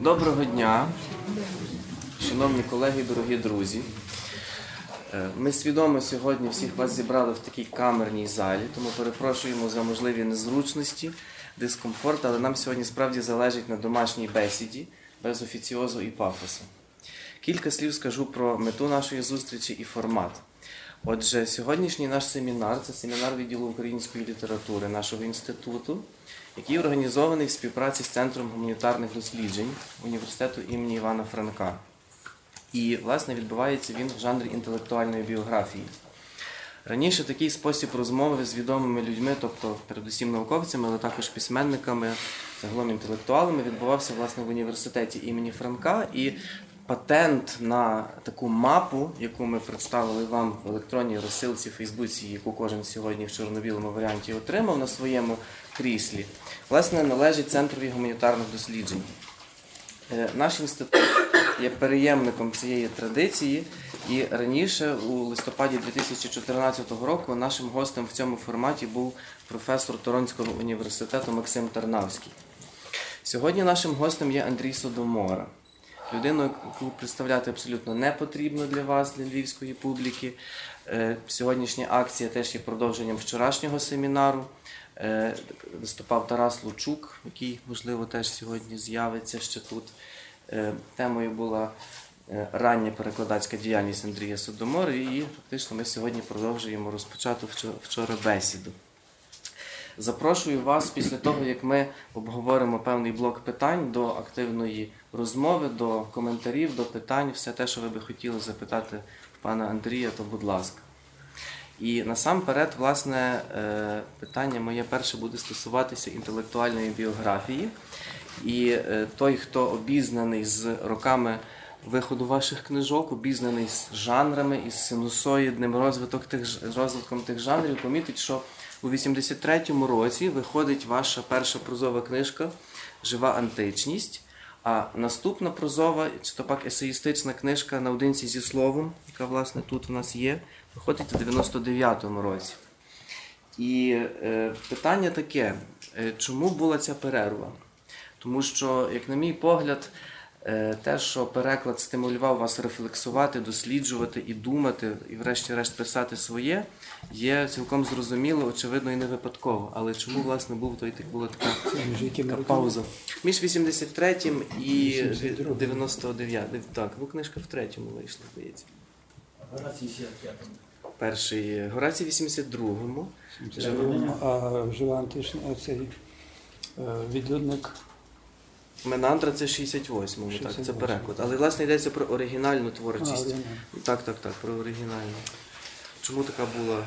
Доброго дня, шановні колеги, дорогі друзі. Е, Ми свідомо сьогодні всіх вас зібрали в такій камерній залі, тому перепрошуємо за можливі незручності, дискомфорт, але нам сьогодні справді залежить на домашній бесіді, без офіціозу і пафосу. Кілька слів скажу про мету нашої зустрічі і формат. Отже, сьогоднішній наш семінар це семінар відділу української літератури нашого інституту, який організований в співпраці з Центром гуманітарних досліджень університету імені Івана Франка. І, власне, відбувається він в жанрі інтелектуальної біографії. Раніше такий спосіб розмови з відомими людьми, тобто передусім науковцями, але також письменниками, загалом інтелектуалами, відбувався власне в університеті імені Франка. І патент на таку мапу, яку ми представили вам в електронній розсилці в Фейсбуці, яку кожен сьогодні в чорно-білому варіанті отримав на своєму кріслі, власне, належить Центрові гуманітарних досліджень. Е, Наш інститут є переємником цієї традиції, і раніше, у листопаді 2014 року, нашим гостем в цьому форматі був професор Торонського університету Максим Тарнавський. Сьогодні нашим гостем є Андрій Содомора, людину, яку представляти абсолютно не потрібно для вас, для львівської публіки. Е, Сьогоднішня акція теж є продовженням вчорашнього семінару. Е, Виступав Тарас Лучук, який, можливо, теж сьогодні з'явиться ще тут. Е, Темою була е, рання перекладацька діяльність Андрія Содомори, і фактично ми сьогодні продовжуємо розпочату вчора бесіду. Запрошую вас після того, як ми обговоримо певний блок питань до активної розмови, до коментарів, до питань, все те, що ви би хотіли запитати пана Андрія, то будь ласка. І насамперед, власне, е, питання моє перше буде стосуватися інтелектуальної біографії. І е, той, хто обізнаний з роками виходу ваших книжок, обізнаний з жанрами і з синусоїдним розвиток тих, розвитком тих жанрів, помітить, що у 83-му році виходить ваша перша прозова книжка Жива античність. А наступна прозова, чи то пак есеїстична книжка наодинці зі словом, яка власне тут у нас є, виходить у 99-му році. І е, питання таке: е, чому була ця перерва? Тому що, як на мій погляд, е, те, що переклад стимулював вас рефлексувати, досліджувати і думати, і врешті-решт писати своє, є цілком зрозуміло, очевидно і не випадково. Але чому власне був той була така, така пауза? Між 83-м і 99-м. Так, ну книжка в третьому вийшла, здається. Горацій 65-му. Перший Горацій в 82-му. А жива антична, цей е, відлюдник. Менандра це 68-му, так, це переклад. Але власне йдеться про оригінальну творчість. оригінальна. Так, так, так, про оригінальну. Чому така була?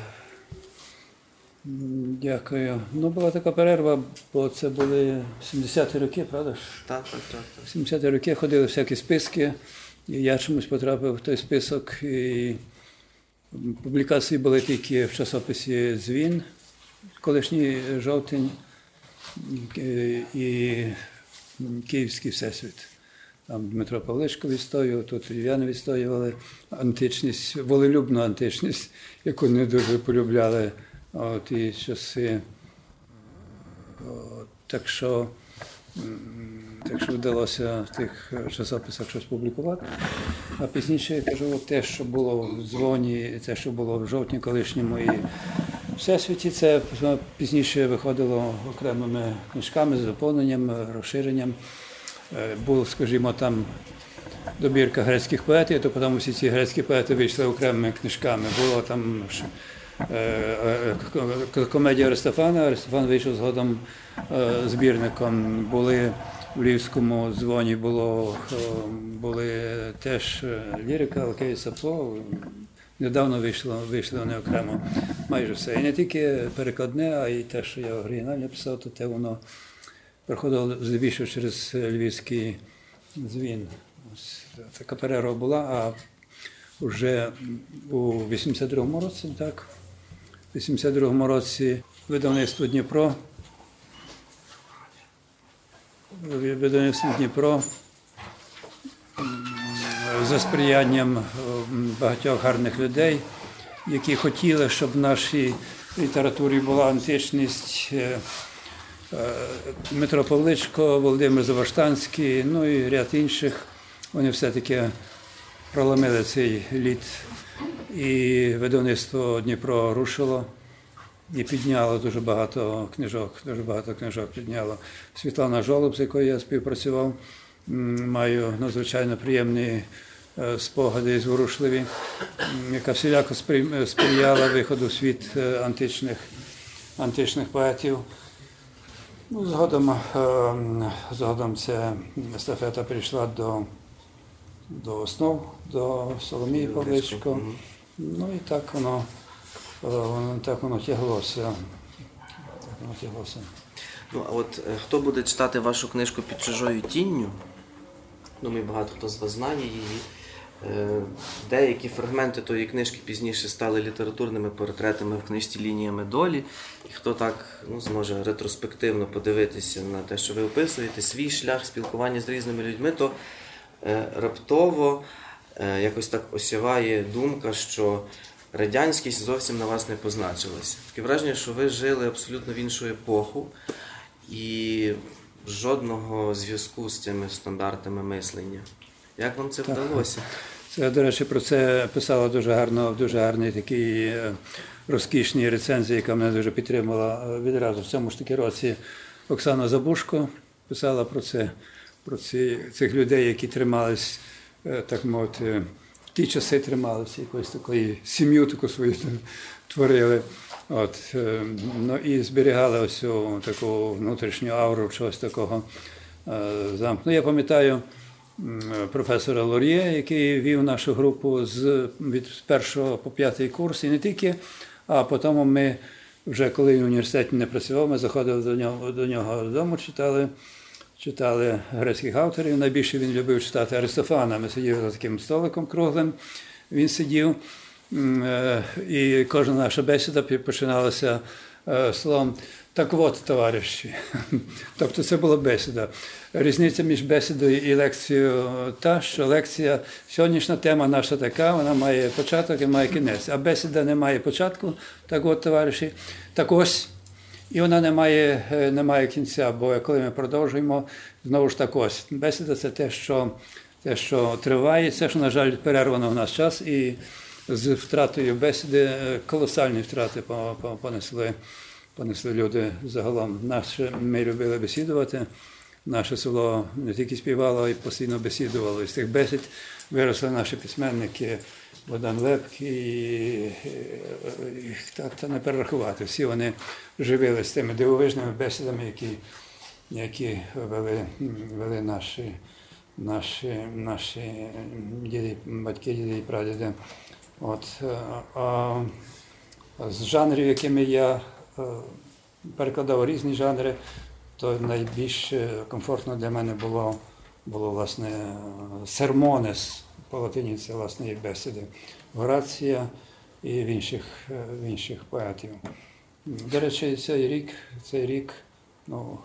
Дякую. Ну, була така перерва, бо це були 70-ті роки, правда ж? Так, так, так. так. 70-ті роки ходили всякі списки, і я чомусь потрапив в той список. І публікації були тільки в часописі Дзвін, колишній жовтень і- Київський всесвіт. Там Дмитро Павличко відстоював, тут львів'яни відстоювали античність, волелюбну античність, яку не дуже полюбляли ті часи. О, так що так що вдалося в тих часописах щось публікувати. А пізніше я кажу, те, що було в дзвоні, те, що було в жовтні колишньому і всесвіті, це пізніше виходило окремими книжками з доповненням, е, розширенням. Е, Був, скажімо, там добірка грецьких поетів, то потім всі ці грецькі поети вийшли окремими книжками. Було там комедія Аристофана. Аристофан вийшов згодом е, збірником. Були в Львівському дзвоні було, е, були теж е, лірика Алкеї Сапо. Недавно вийшло, вийшли вони окремо майже все. І не тільки перекладне, а й те, що я оригінально писав, то те воно проходило здебільшого через львівський дзвін. Ось така перерва була, а вже у 82-му році, так, у 82-му році видавництво Дніпро. Видавництво Дніпро за сприянням багатьох гарних людей, які хотіли, щоб в нашій літературі була античність, е, е, Дмитро Павличко, Володимир Заваштанський, ну і ряд інших. Вони все-таки проломили цей лід. І видавництво Дніпро рушило і підняло дуже багато книжок. Дуже багато книжок підняло. Світлана Жолоб, з якою я співпрацював, маю надзвичайно приємні е, спогади і зворушливі, яка всіляко сприяла виходу в світ е, античних, античних поетів. Ну, згодом, е, згодом ця естафета прийшла до, до основ, до Соломії Павличко. Ну і так воно, е, воно так воно тяглося. Так воно тяглося. Ну, а от е, хто буде читати вашу книжку під чужою тінню? Думаю, багато хто з вас знає її. Е, Деякі фрагменти тої книжки пізніше стали літературними портретами в книжці Лініями долі. І хто так ну, зможе ретроспективно подивитися на те, що ви описуєте, свій шлях спілкування з різними людьми, то е, раптово якось так осяває думка, що радянськість зовсім на вас не позначилася. Таке враження, що ви жили абсолютно в іншу епоху і жодного зв'язку з цими стандартами мислення. Як вам це вдалося? Це, до речі, про це писала дуже гарно, в дуже гарній такій е, розкішній рецензії, яка мене дуже підтримала е, відразу в цьому ж таки році. Оксана Забушко писала про це, про ці, цих людей, які тримались, е, так мовити, в ті часи трималися, якоїсь такої сім'ю таку свою творили. От, е, ну, і зберігали ось таку внутрішню ауру чогось такого е, замку. Ну, я пам'ятаю професора Лор'є, який вів нашу групу з від першого по п'ятий курс, і не тільки, а потім ми вже коли в університеті не працював, ми заходили до нього до нього додому, читали. Читали грецьких авторів. Найбільше він любив читати Аристофана. Ми сиділи за таким столиком круглим. Він сидів, е, і кожна наша бесіда починалася е, словом так от, товариші. Тобто це була бесіда. Різниця між бесідою і лекцією та, що лекція, сьогоднішня тема наша така, вона має початок і має кінець. А бесіда не має початку, так от, товариші. Так ось. І вона не має, е, не має кінця, бо коли ми продовжуємо, знову ж так ось. Бесіда це те, що, те, що триває, це, що, на жаль, перервано в нас час, і з втратою бесіди е, колосальні втрати по- по- понесли, понесли люди загалом. Наше, ми любили бесідувати. Наше село не тільки співало, й постійно бесідувало. І з тих бесід виросли наші письменники Богдан Лепк і, і та, не перерахувати. Всі вони живили з тими дивовижними бесідами, які, які вели, вели наші, наші, наші діди, батьки, діди і прадіди. От, а з жанрів, якими я е, перекладав різні жанри, то найбільш е, комфортно для мене було, було власне е, сермонес по латині, це власне і бесіди Горація і в інших, е, в інших поетів. До речі, цей рік, цей рік, ну,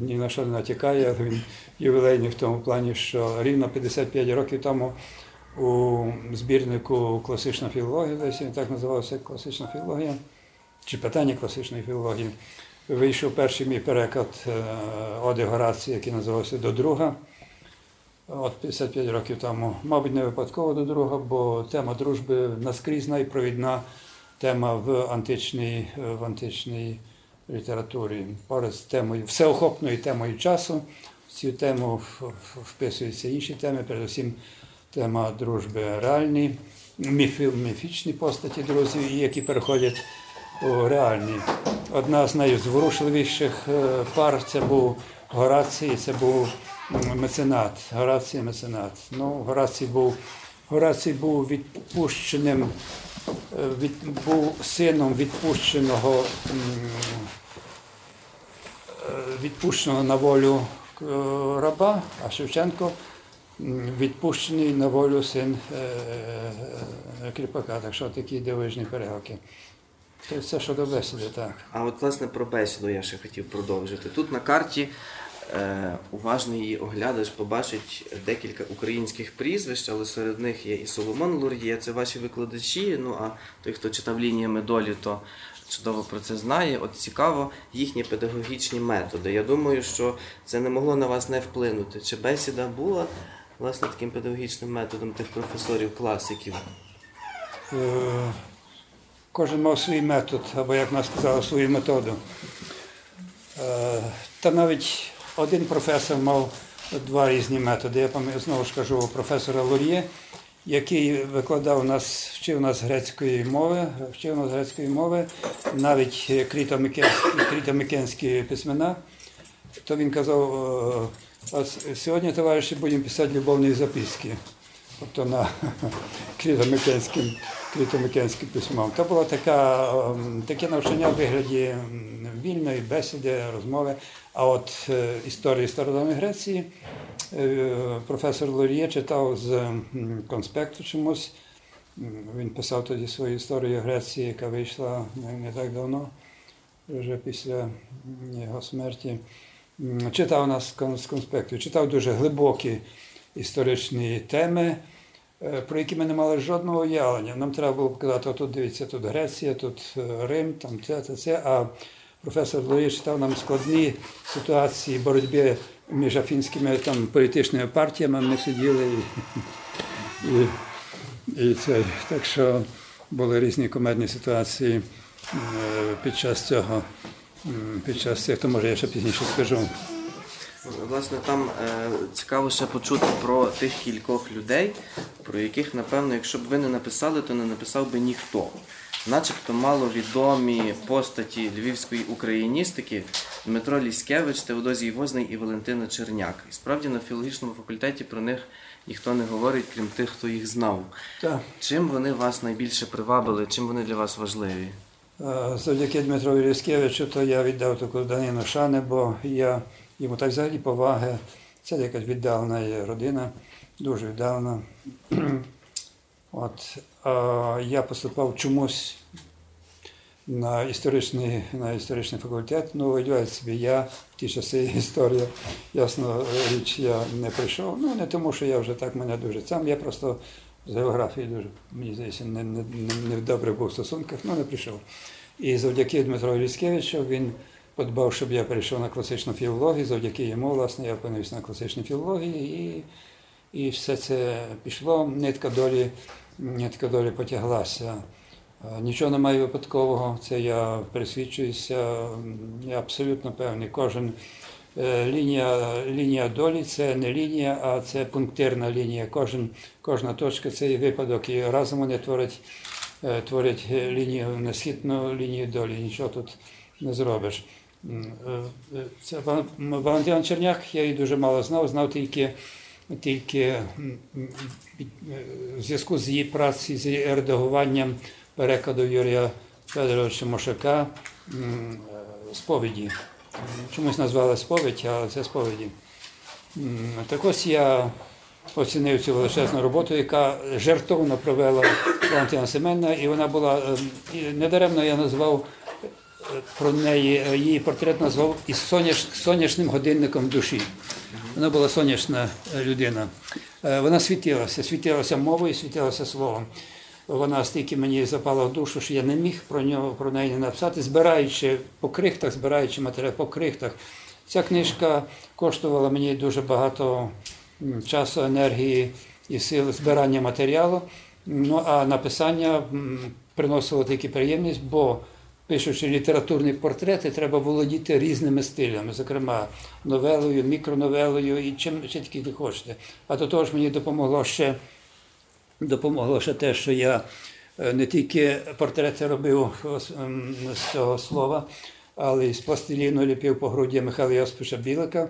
ні на що не натякаю, але він ювілейний в тому плані, що рівно 55 років тому у збірнику класична філологія, десь він так називався класична філологія, чи питання класичної філології, вийшов перший мій переклад е, Оди Горації, який називався До друга. От 55 років тому, мабуть, не випадково до друга, бо тема дружби наскрізна і провідна тема в античній, в античній літературі. Поряд з темою, всеохопною темою часу. В цю тему вписуються інші теми, передусім тема дружби реальні, міфи, міфічні постаті друзів, які переходять у реальні. Одна з найзворушливіших е, пар це був Горацій, це був меценат. Горацій меценат. Ну, Горацій був, Горацій був відпущеним, е, від, був сином відпущеного, е, відпущеного на волю е, раба, а Шевченко відпущений на волю син кріпака. Так що такі дивижні перегалки. Це все щодо бесіди, так. А от власне про бесіду я ще хотів продовжити. Тут на карті уважний її оглядач побачить декілька українських прізвищ, але серед них є і Соломон Лур'є, це ваші викладачі. Ну а той, хто читав лініями долі, то чудово про це знає. От цікаво їхні педагогічні методи. Я думаю, що це не могло на вас не вплинути. Чи бесіда була власне таким педагогічним методом тих професорів класиків? Е, Кожен мав свій метод, або, як нас сказали, свою методу. Е, Та навіть один професор мав два різні методи. Я пам'ятаю, знову ж кажу, професора Лур'є, який викладав нас, вчив нас грецької мови, вчив нас грецької мови, навіть кріто-микенські, кріто-микенські письмена. То він казав, е, сьогодні, товариші, будемо писати любовні записки. Тобто на кріто-микенським, кріто-микенським письмом. То було така, ем, таке навчання в вигляді вільної бесіди, розмови. А от е, історії стародавньої Греції е, професор Лоріє читав з конспекту чомусь. Він писав тоді свою історію Греції, яка вийшла не, так давно, вже після його смерті. Читав нас з конспекту, читав дуже глибокі історичні теми, е, про які ми не мали жодного уявлення. Нам треба було показати, тут дивіться, тут Греція, тут Рим, там це, це, це. А професор Лорі читав нам складні ситуації боротьби між афінськими там, політичними партіями. Ми сиділи і, і, і це. Так що були різні комедні ситуації е, під час цього. Під час цих, то може я ще пізніше скажу. Власне, там е, цікаво ще почути про тих кількох людей, про яких, напевно, якщо б ви не написали, то не написав би ніхто. Начебто маловідомі постаті львівської україністики Дмитро Ліськевич, Теодозій Возний і Валентина Черняк. І справді на філологічному факультеті про них ніхто не говорить, крім тих, хто їх знав. Так. Чим вони вас найбільше привабили, чим вони для вас важливі? Е, Завдяки Дмитрові Ліскевичу, то я віддав таку данину шани, бо я йому так взагалі поваги. Це якась віддалена є родина, дуже віддалена. От, я поступав чомусь на історичний, на історичний факультет. Ну, уявляєте собі, я в ті часи історія, ясно річ, я не прийшов. Ну, не тому, що я вже так мене дуже сам, я просто з географії дуже, мені здається, не, не, не, добре був в стосунках, ну не прийшов. І завдяки Дмитру Ліскевичу він подбав, щоб я перейшов на класичну філологію. Завдяки йому, власне, я опинився на класичній філології, і, і все це пішло. Нитка долі, нитка долі потяглася. Е, Нічого немає випадкового, це я пересвідчуюся. Я абсолютно певний. Кожен е, лінія, лінія долі це не лінія, а це пунктирна лінія. Кожен, кожна точка це є випадок. І разом вони творять, е, творять лінію, несхитну лінію долі. Нічого тут не зробиш. Це Ва- Валентин Черняк, я її дуже мало знав, знав тільки, тільки е, в зв'язку з її працею, з її редагуванням перекладу Юрія Федоровича Мошака е, сповіді. Чомусь назвали сповідь, а це сповіді. Так ось я оцінив цю величезну роботу, яка жертовно провела Валентина Семенна, і вона була е, недаремно я назвав е, про неї, її портрет назвав із сонячним годинником душі. Вона була сонячна людина. Е, Вона світилася, світилася мовою, світилася словом. Вона стільки мені запала в душу, що я не міг про нього про неї не написати, збираючи по крихтах, збираючи матеріал по крихтах. Ця книжка коштувала мені дуже багато часу, енергії і сил збирання матеріалу. Ну а написання приносило тільки приємність, бо пишучи літературні портрети, треба володіти різними стилями, зокрема новелою, мікроновелою і чим ще тільки не хочете. А до того ж мені допомогло ще допомогло ще те, що я е, не тільки портрети робив ем, з цього слова, але й з пластиліну ліпив по груді Михайла Йосиповича Білика.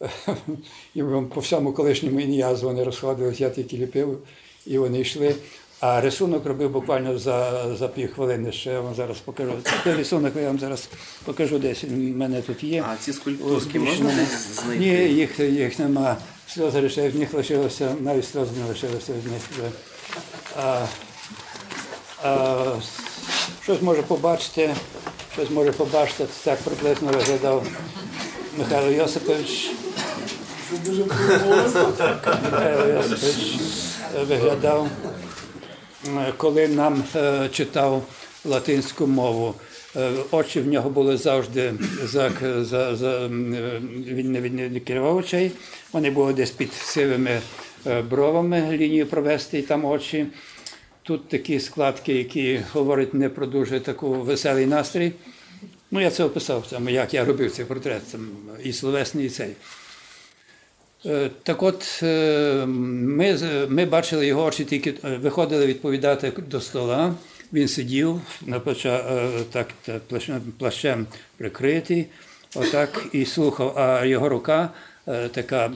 І по всьому колишньому ім'я вони розходились, я тільки ліпив, і вони йшли. А рисунок робив буквально за, за пів хвилини, що я вам зараз покажу. Цей рисунок я вам зараз покажу десь. Він в мене тут є. А ці скульптурки можна десь знайти? Ні, їх, їх нема. Сльози лише в них лишилося, навіть сльози не лишилося в них. А, а, щось може побачити, щось може побачити, так приблизно виглядав Михайло Йосипович. Михайло Йосипович е, виглядав, коли нам е, читав латинську мову. Е, Очі в нього були завжди за, за, за е, він не, він не керував очей. Вони були десь під сивими е, бровами лінію провести і там очі. Тут такі складки, які говорять не про дуже таку веселий настрій. Ну, я це описав, як я робив цей портрет, там, і словесний, і цей. Е, Так от, е, ми, ми бачили його очі тільки е, виходили відповідати до стола. Він сидів на плеча, так, плащем, прикритий, отак і слухав, а його рука, така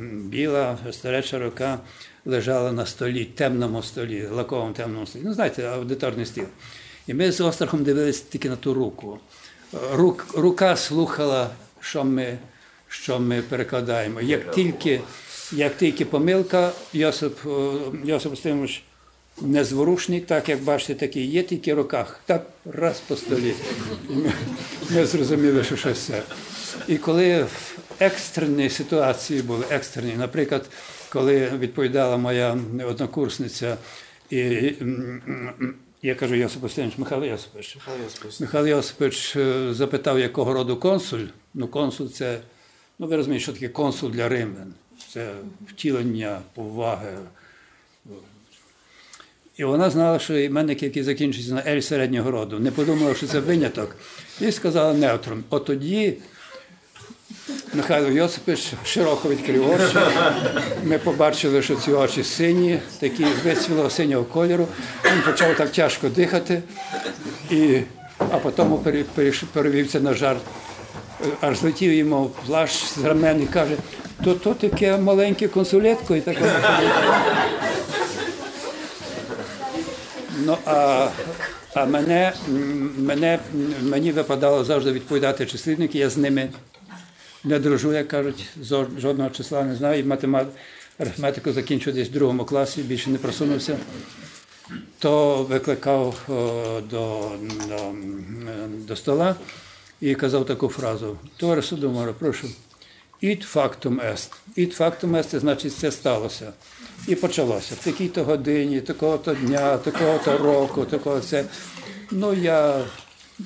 біла, стареча рука, лежала на столі, темному столі, лаковому темному столі. Ну, знаєте, аудиторний стіл. І ми з острахом дивилися тільки на ту руку. Рук, рука слухала, що ми, що ми перекладаємо. Як тільки, як тільки помилка, Йосип, е, Йосип Устимович незворушний, так як бачите, такий є, тільки в руках. Так, раз по столі. І ми, ми зрозуміли, що щось це. І коли в екстрені ситуації були екстрені, наприклад, коли відповідала моя однокурсниця, і я кажу Йосип Устимович, Михайло Йосипович, Михайло Йосипович е, запитав, якого роду консуль. Ну, консуль це, ну ви розумієте, що таке консул для римлян. Це втілення поваги. І вона знала, що іменник, який закінчується на Ель середнього роду, не подумала, що це виняток, і сказала неутром. От тоді Михайло Йосипович широко відкрив очі. Ми побачили, що ці очі сині, такі вицвілого синього кольору. Він почав так тяжко дихати, і, а потім перевівся на жарт. Аж злетів йому плащ з рамен і каже, то то таке маленьке консулетко і таке. Ну, а, а мене, мене, мені випадало завжди відповідати числівники, я з ними не дружу, як кажуть, жодного числа не знаю. І математ... арифметику закінчив десь в другому класі, більше не просунувся. То викликав о, до, до, до стола і казав таку фразу: Товариш Судомора, прошу, ід фактум ест. Ід фактум ест, значить, це сталося. І почалося. В такій-то годині, такого-то дня, такого-то року, такого це. Ну, я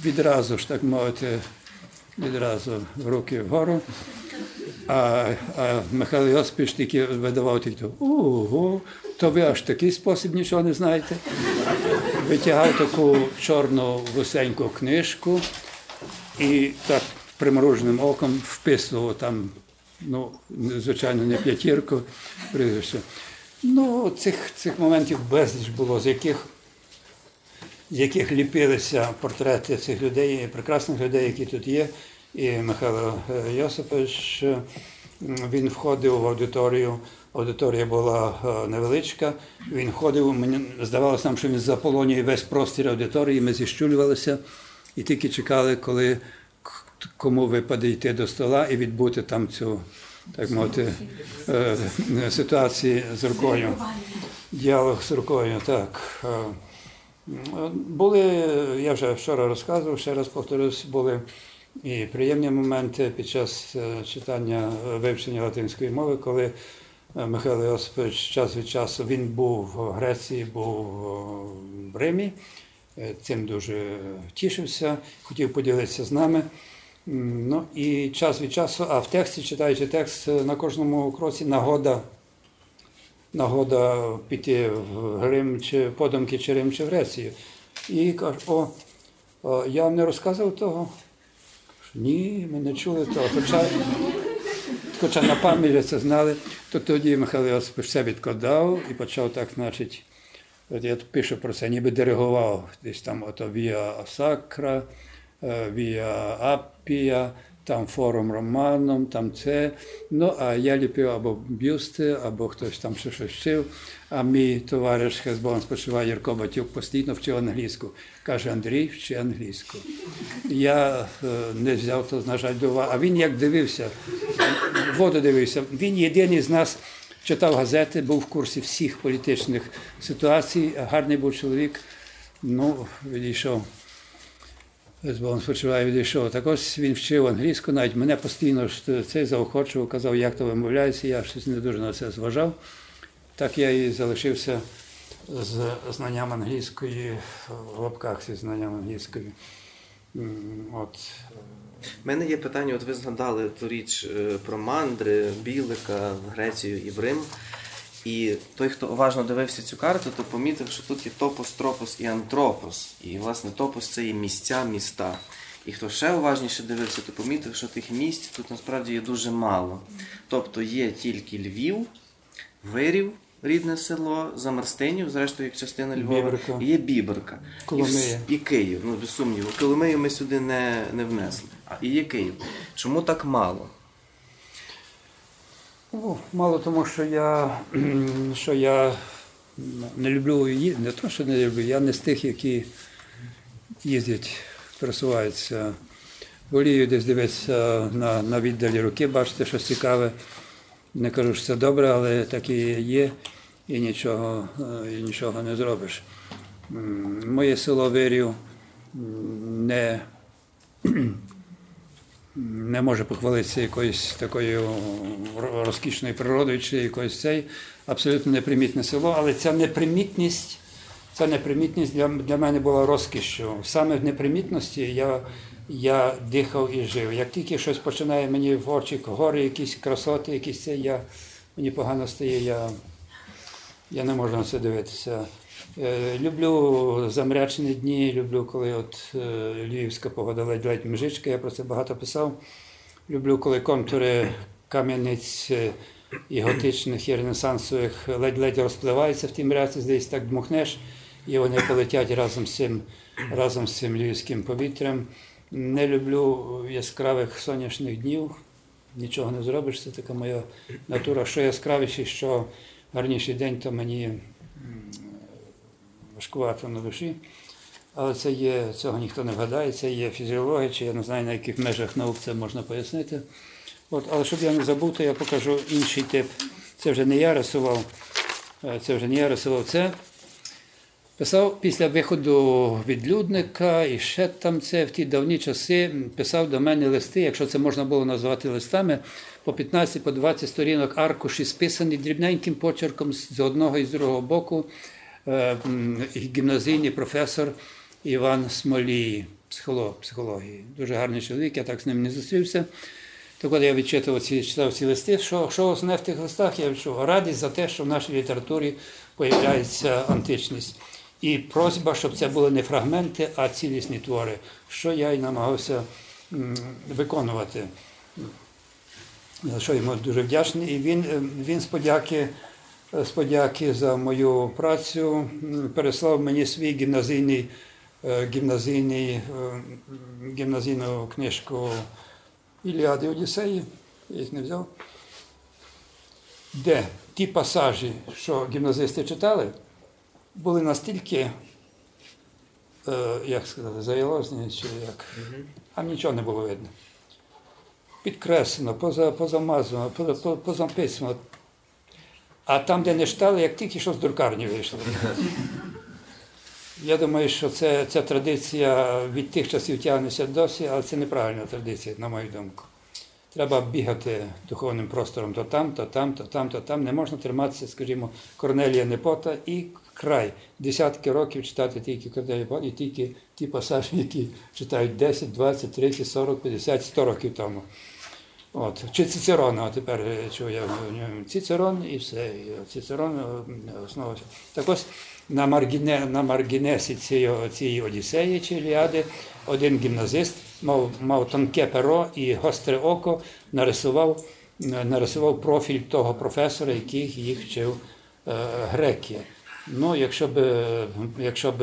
відразу ж, так мовити, відразу руки вгору. А, а Михайло Йосипович тільки видавав тільки ого, то ви аж такий спосіб нічого не знаєте. Витягав таку чорну вусеньку книжку і так примороженим оком вписував там, ну, звичайно, не п'ятірку, прізвище. Ну, цих, цих моментів безліч було, з яких з яких ліпилися портрети цих людей, прекрасних людей, які тут є. І Михайло е, Йосипович, е, він входив в аудиторію. Аудиторія була е, невеличка. Він входив, мені здавалося нам, що він заполонює весь простір аудиторії. Ми зіщулювалися і тільки чекали, коли кому випаде йти до стола і відбути там цю, так мовити, е, ситуацію з рукою. Діалог з рукою, так. Е, були, я вже вчора розказував, ще раз повторюсь, були і приємні моменти під час е, читання вивчення латинської мови, коли Михайло Йосипович час від часу він був в Греції, був в Римі. Е, Цим дуже тішився, хотів поділитися з нами. Ну і час від часу, а в тексті, читаючи текст, е, на кожному кроці нагода нагода піти в Рим чи подумки, чи Рим, чи в Грецію. І каже, о, о, я вам не розказував того. Ні, ми не чули того. Хоча, хоча на пам'ять це знали, то тоді Михайло Йосипович все відкладав і почав так, значить, от я пишу про це, ніби диригував десь там ото Віа Сакра, е, Віа Аппія, там форум Романом, там це. Ну, а я ліпив або бюсти, або хтось там щось вчив. А мій товариш Хезбон спочиває Юрко Батюк постійно вчив англійську. Каже, Андрій, вчи англійську. Я е, не взяв то, на жаль, до уваги. А він як дивився, воду дивився. Він єдиний з нас читав газети, був в курсі всіх політичних ситуацій. Гарний був чоловік. Ну, відійшов. Богом спочиває відійшов. Так ось він вчив англійську, навіть мене постійно цей заохочував, казав, як то вимовляється, я щось не дуже на це зважав. Так я і залишився з знанням англійської, в лапках зі знанням англійської. От. У мене є питання, от ви згадали ту річ е, про мандри, Білика в Грецію і в Рим. І той, хто уважно дивився цю карту, то помітив, що тут є топос, тропос і антропос. І, власне, топос це є місця, міста. І хто ще уважніше дивився, то помітив, що тих місць тут насправді є дуже мало. Тобто є тільки Львів, Вирів, рідне село, Замарстинів, зрештою, як частина Львова, Біберка. є Біберка. І, Коломия. вс- і Київ, ну без сумніву. Коломию ми сюди не, не внесли. А і є Київ. Чому так мало? Ну, мало тому, що я, що я не люблю ї- не то, що не люблю, я не з тих, які їздять, пересуваються. Волію десь дивитися на, на віддалі руки, бачите, щось цікаве. Не кажу, що це добре, але так і є, і нічого, е, і нічого не зробиш. Моє село Вирів не не може похвалитися якоюсь такою розкішною природою чи якоюсь цей абсолютно непримітне село, але ця непримітність, ця непримітність для, для мене була розкішшю. Саме в непримітності я, я дихав і жив. Як тільки щось починає мені в очі, гори, якісь красоти, якісь це, я, мені погано стає, я, я не можу на це дивитися. Е, Люблю замрячені дні, люблю, коли от е, львівська погода ледь-ледь межичка, я про це багато писав. Люблю, коли контури кам'яниць е, і готичних, і ренесансових ледь-ледь розпливаються в тій мряці, десь так дмухнеш, і вони полетять разом з цим, разом з цим львівським повітрям. Не люблю яскравих сонячних днів, нічого не зробиш, це така моя натура. Що яскравіший, що гарніший день, то мені важкувато на душі. Але це є, цього ніхто не вгадає, це є фізіологія, чи я не знаю, на яких межах наук це можна пояснити. От, але щоб я не забув, то я покажу інший тип. Це вже не я рисував, е, це вже не я рисував це. Писав після виходу відлюдника і ще там це в ті давні часи писав до мене листи, якщо це можна було назвати листами, по 15 по 20 сторінок аркуші списані дрібненьким почерком з одного і з другого боку. Е, Гімназійний професор Іван Смолій, психолог психології. Дуже гарний чоловік, я так з ним не зустрівся. Так от я відчитував ці, читав ці листи. Що, що основне в тих листах, я відчув радість за те, що в нашій літературі появляється античність. І просьба, щоб це були не фрагменти, а цілісні твори, що я й намагався виконувати. За що йому дуже вдячний. І він, е, він з подяки, з подяки за мою працю переслав мені свій гімназійний, е, гімназійний, е, гімназійну книжку Іліади Одіссеї, я їх не взяв. Де ті пасажі, що гімназисти читали, були настільки, е, як сказати, заялозні, чи як, а нічого не було видно. Підкреслено, поза, позамазано, поза, по- позаписано. А там, де не читали, як тільки що з друкарні вийшли. Я думаю, що це, ця традиція від тих часів тягнеться досі, але це неправильна традиція, на мою думку. Треба бігати духовним простором то там, то там, то там, то там. Не можна триматися, скажімо, Корнелія Непота і край. Десятки років читати тільки Корнелія і тільки ті пасажі, які читають 10, 20, 30, 40, 50, 100 років тому. От. Чи а тепер е, чую я Цицерон і все. Цицерон е, основа. Так ось на, маргіне, на маргінесі цієї, цієї Одіссеї чи Іліади один гімназист мав, мав тонке перо і гостре око, нарисував, е, нарисував профіль того професора, який їх вчив е, греки. Ну, якщо б, якщо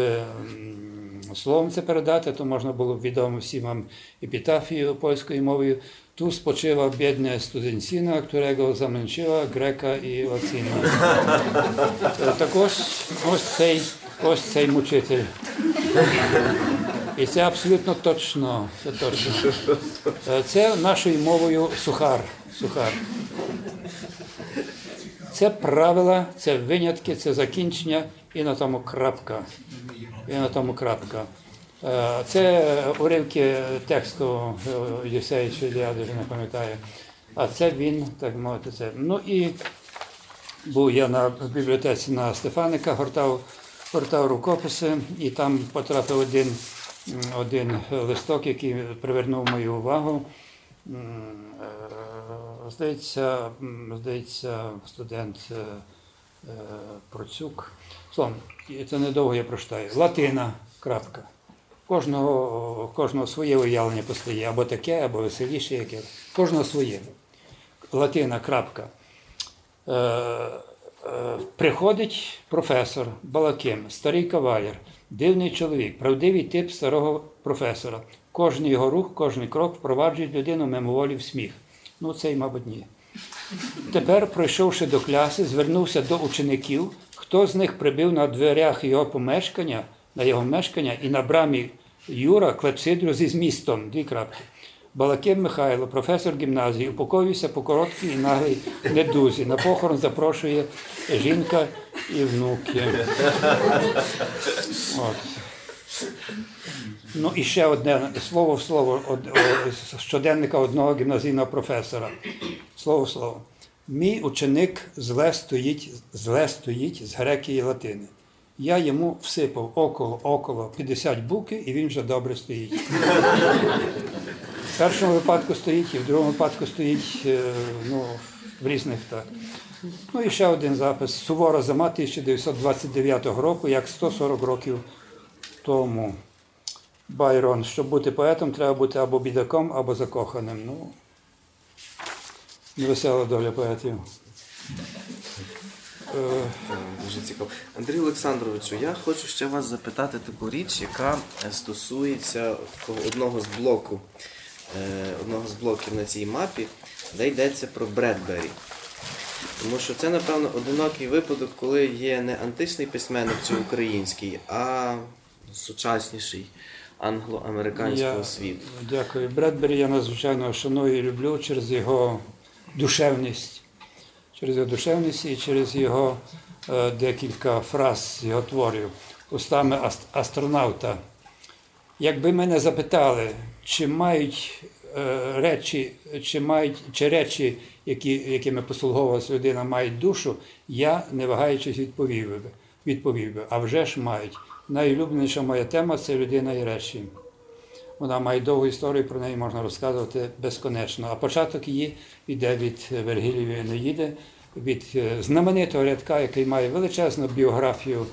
словом це передати, то можна було б відомо всім вам епітафію польською мовою. Tu spoczywa biedne studencina, którego zamęczyła Greka i Łacina. Е, Так ось, цей, ось цей мучитель. І це абсолютно точно. Це точно. Це нашою мовою сухар. сухар. Це правила, це винятки, це закінчення і на тому крапка. І на тому крапка. Е, Це уривки тексту е, Єсеї чи Іліади, вже не пам'ятаю. А це він, так мовити, це. Ну і був я на бібліотеці на Стефаника, гортав, гортав рукописи, і там потрапив один, один листок, який привернув мою увагу. Здається, здається, студент е, е, Процюк. Словом, це недовго я прочитаю. Латина. Крапка. Кожного, кожного своє уявлення постає, або таке, або веселіше яке. Кожного своє. Латина. Крапка. Е, приходить професор Балаким, старий кавалер, дивний чоловік, правдивий тип старого професора. Кожен його рух, кожен крок впроваджує людину мимоволі в сміх. Ну, цей, мабуть, ні. Тепер, пройшовши до кляси, звернувся до учеників, хто з них прибив на дверях його помешкання, на його мешкання і на брамі Юра клепсидру зі змістом. Дві крапки. Балаким Михайло, професор гімназії, упокоївся по короткій і наглій недузі. На похорон запрошує жінка і внуки. От. Ну і ще одне слово в слово од, щоденника одного гімназійного професора. Слово в слово. Мій ученик зле стоїть, зле стоїть з греки і латини. Я йому всипав около, около 50 буки, і він вже добре стоїть. В першому випадку стоїть, і в другому випадку стоїть е, ну, в різних так. Ну і ще один запис. Сувора зима 1929 року, як 140 років тому. Байрон, щоб бути поетом, треба бути або бідаком, або закоханим. Ну, невесела доля поетів. Е, Дуже цікаво. Андрій Олександровичу, я хочу ще вас запитати таку річ, яка е, стосується одного з блоку, е, одного з блоків на цій мапі, де йдеться про Бредбері. Тому що це, напевно, одинокий випадок, коли є не античний письменник чи український, а сучасніший англо-американського світу. Дякую. Бредбері я надзвичайно шаную і люблю через його душевність, через його душевність і через його е, декілька фраз з його творів устами ас- астронавта. Якби мене запитали, чи мають е, речі, чи мають чи речі, які, якими послуговувалася людина, мають душу, я не вагаючись відповів би. Відповів би. А вже ж мають. Найулюбленіша моя тема це людина і речі. Вона має довгу історію, про неї можна розказувати безконечно. А початок її йде від Вергілієвої Енеїди, від е, знаменитого рядка, який має величезну біографію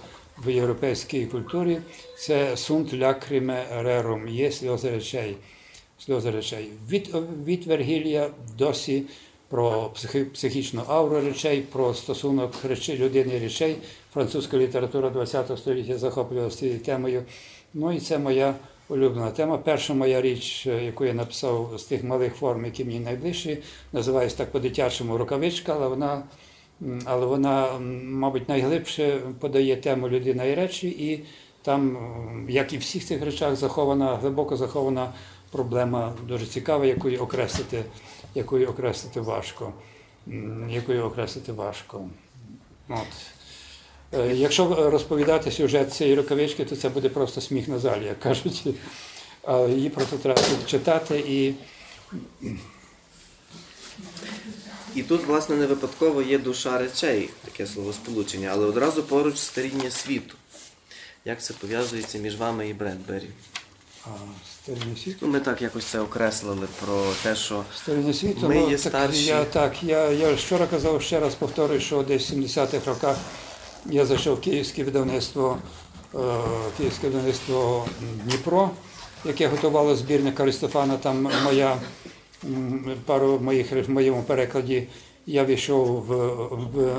в європейській культурі. Це сунт лякриме рерум, є сльози речей. Сльози речей. Від, від Вергілія досі про психи, психічну ауру речей, про стосунок речей, людини речей. Французька література ХХ століття захоплювалася цією темою. Ну і це моя улюблена тема. Перша моя річ, е, яку я написав з тих малих форм, які мені найближчі, називається так по-дитячому рукавичка, але вона, але вона, мабуть, найглибше подає тему людина і речі, і там, як і в всіх цих речах, захована, глибоко захована проблема, дуже цікава, якої окреслити, якої окреслити важко. Якої окреслити важко. От. Е, Якщо розповідати сюжет цієї рукавички, то це буде просто сміх на залі, як кажуть. Але її просто треба читати і І тут, власне, не випадково є душа речей, таке словосполучення, але одразу поруч старіння світу. Як це пов'язується між вами і Бредбері? Ну, ми так якось це окреслили про те, що Сторіння світу, Ми ну, є так, старші. я, так, я, я вчора казав, ще раз повторюю, що десь в 70-х роках я зайшов в київське видавництво, е, київське видавництво Дніпро, яке готувало збірник Аристофана, там моя, пару моїх в моєму перекладі. Я війшов в, в,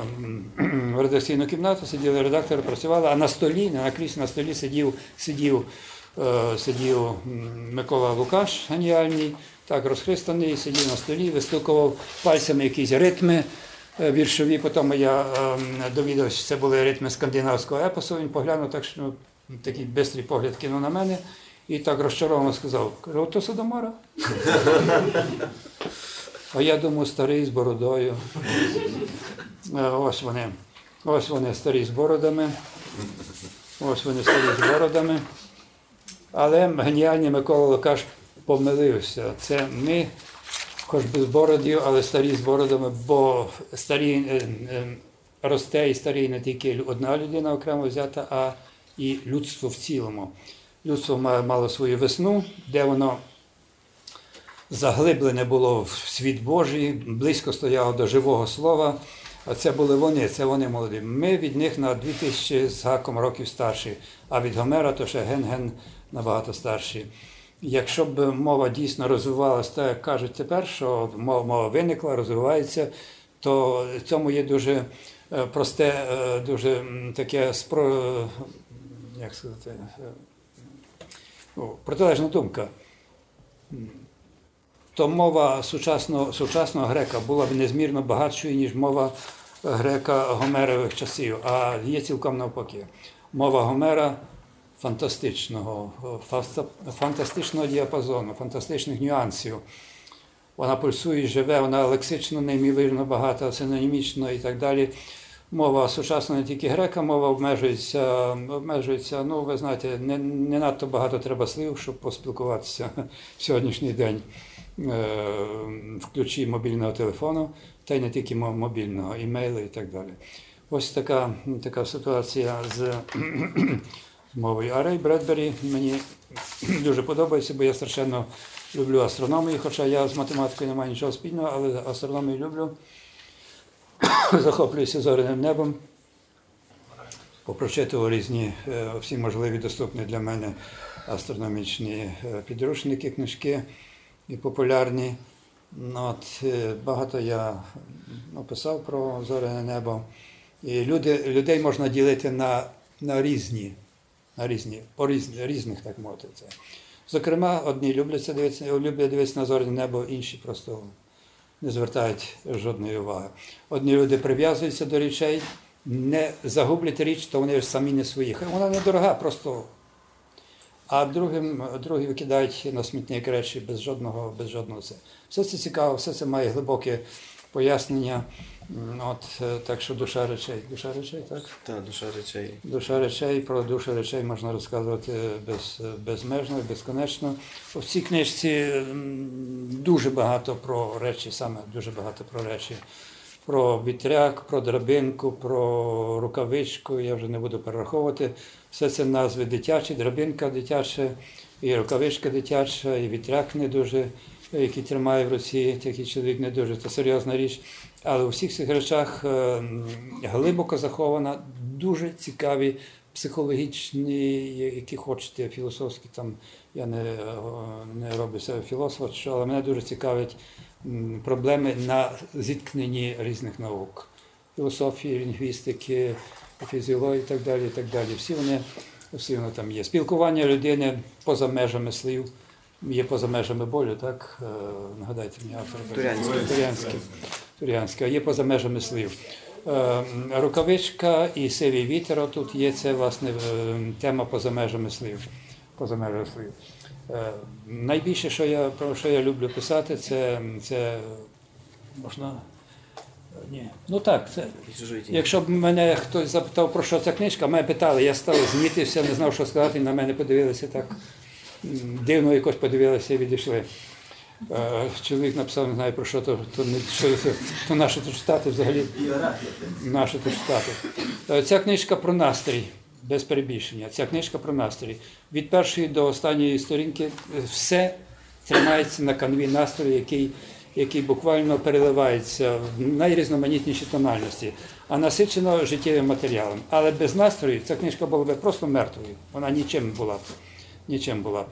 в редакційну кімнату, сиділи редактори, працювали, а на столі, на кріслі на столі сидів, сидів, сидів Микола Лукаш, геніальний, так розхристаний, сидів на столі, вистукував пальцями якісь ритми е, віршові. Потім я е, довідався, що це були ритми скандинавського епосу. Він поглянув так, що такий бистрий погляд кинув на мене і так розчаровано сказав: каже, ото Содомора. А я думаю, старий з бородою. Е, Ось вони. Ось вони старі з бородами. Ось вони старі з бородами. Але геніальний Микола Лукаш помилився. Це ми, хоч без бородів, але старі з бородами, бо старі, е, е, росте і старіє не тільки одна людина окремо взята, а і людство в цілому. Людство мало свою весну, де воно заглиблене було в світ Божий, близько стояло до живого слова. А це були вони, це вони молоді. Ми від них на 2000 з гаком років старші, а від Гомера то ще ген-ген набагато старші. Якщо б мова дійсно розвивалася, так як кажуть тепер, що мова, виникла, розвивається, то цьому є дуже е, просте, е, дуже таке спро, як сказати, е, протилежна думка. То мова сучасного, сучасного грека була б незмірно багатшою, ніж мова грека Гомерових часів, а є цілком навпаки. Мова Гомера фантастичного, фаста- фантастичного діапазону, фантастичних нюансів. Вона пульсує, живе, вона лексично неймовірно багата, синонімічно і так далі. Мова сучасна не тільки грека, мова обмежується, обмежується, ну ви знаєте, не, не надто багато треба слів, щоб поспілкуватися в сьогоднішній день е, в ключі мобільного телефону, та й не тільки мобільного, імейли і так далі. Ось така, така ситуація з мовою. А Рей Бредбері мені дуже подобається, бо я страшенно люблю астрономію, хоча я з математикою не маю нічого спільного, але астрономію люблю. Захоплююся зоряним небом. Попрочитував різні е, всі можливі доступні для мене астрономічні е, підручники, книжки і популярні. Ну, От, е, багато я написав про зоряне небо. І люди, людей можна ділити на, на різні, на різні, по різ, різних, так мовити. Це. Зокрема, одні люблять дивитися, люблять дивитися на зоряне небо, інші просто не звертають жодної уваги. Одні люди прив'язуються до речей, не загублять річ, то вони ж самі не свої. Вона недорога, просто. А другим, другі викидають на смітник речі без жодного, без жодного це. Все це цікаво, все це має глибоке пояснення. От, е, так що душа речей. Душа речей, так? Та душа речей. Душа речей, про душу речей можна розказувати без, безмежно, безконечно. У цій книжці дуже багато про речі, саме дуже багато про речі. Про вітряк, про драбинку, про рукавичку, я вже не буду перераховувати. Все це назви дитячі, драбинка дитяча, і рукавичка дитяча, і вітряк не дуже, який тримає в руці, такий чоловік не дуже. Це серйозна річ. Але у всіх цих речах е, глибоко захована, дуже цікаві психологічні, які хочете, філософські там. Я не, е, не роблю себе філософа, що, але мене дуже цікавить проблеми на зіткненні різних наук. Філософії, лінгвістики, фізіології і так далі. І так далі. Всі вони, всі вони там є. Спілкування людини поза межами слів. Є поза межами болю, так? Е, Нагадайте мені автора. Турянський. Турянський. Турянський, а є поза межами слів. Е, Рукавичка і сивий вітер, тут є це власне е, тема поза межами слів. Поза межами слів. Е, Найбільше, що я, про що я люблю писати, це, це можна. Ні. Ну так, це Якщо б мене хтось запитав, про що ця книжка, мене питали, я став знітився, не знав, що сказати, і на мене подивилися так дивно якось подивилися і відійшли. Е, Чоловік написав, не знаю про що, то, то, не, що, це, то наше тут читати взагалі. Наше тут читати. Е, Ця книжка про настрій, без перебільшення. Ця книжка про настрій. Від першої до останньої сторінки е, все тримається на канві настрою, який, який буквально переливається в найрізноманітніші тональності, а насичено життєвим матеріалом. Але без настрою ця книжка була б просто мертвою. Вона нічим була б. Нічим була б.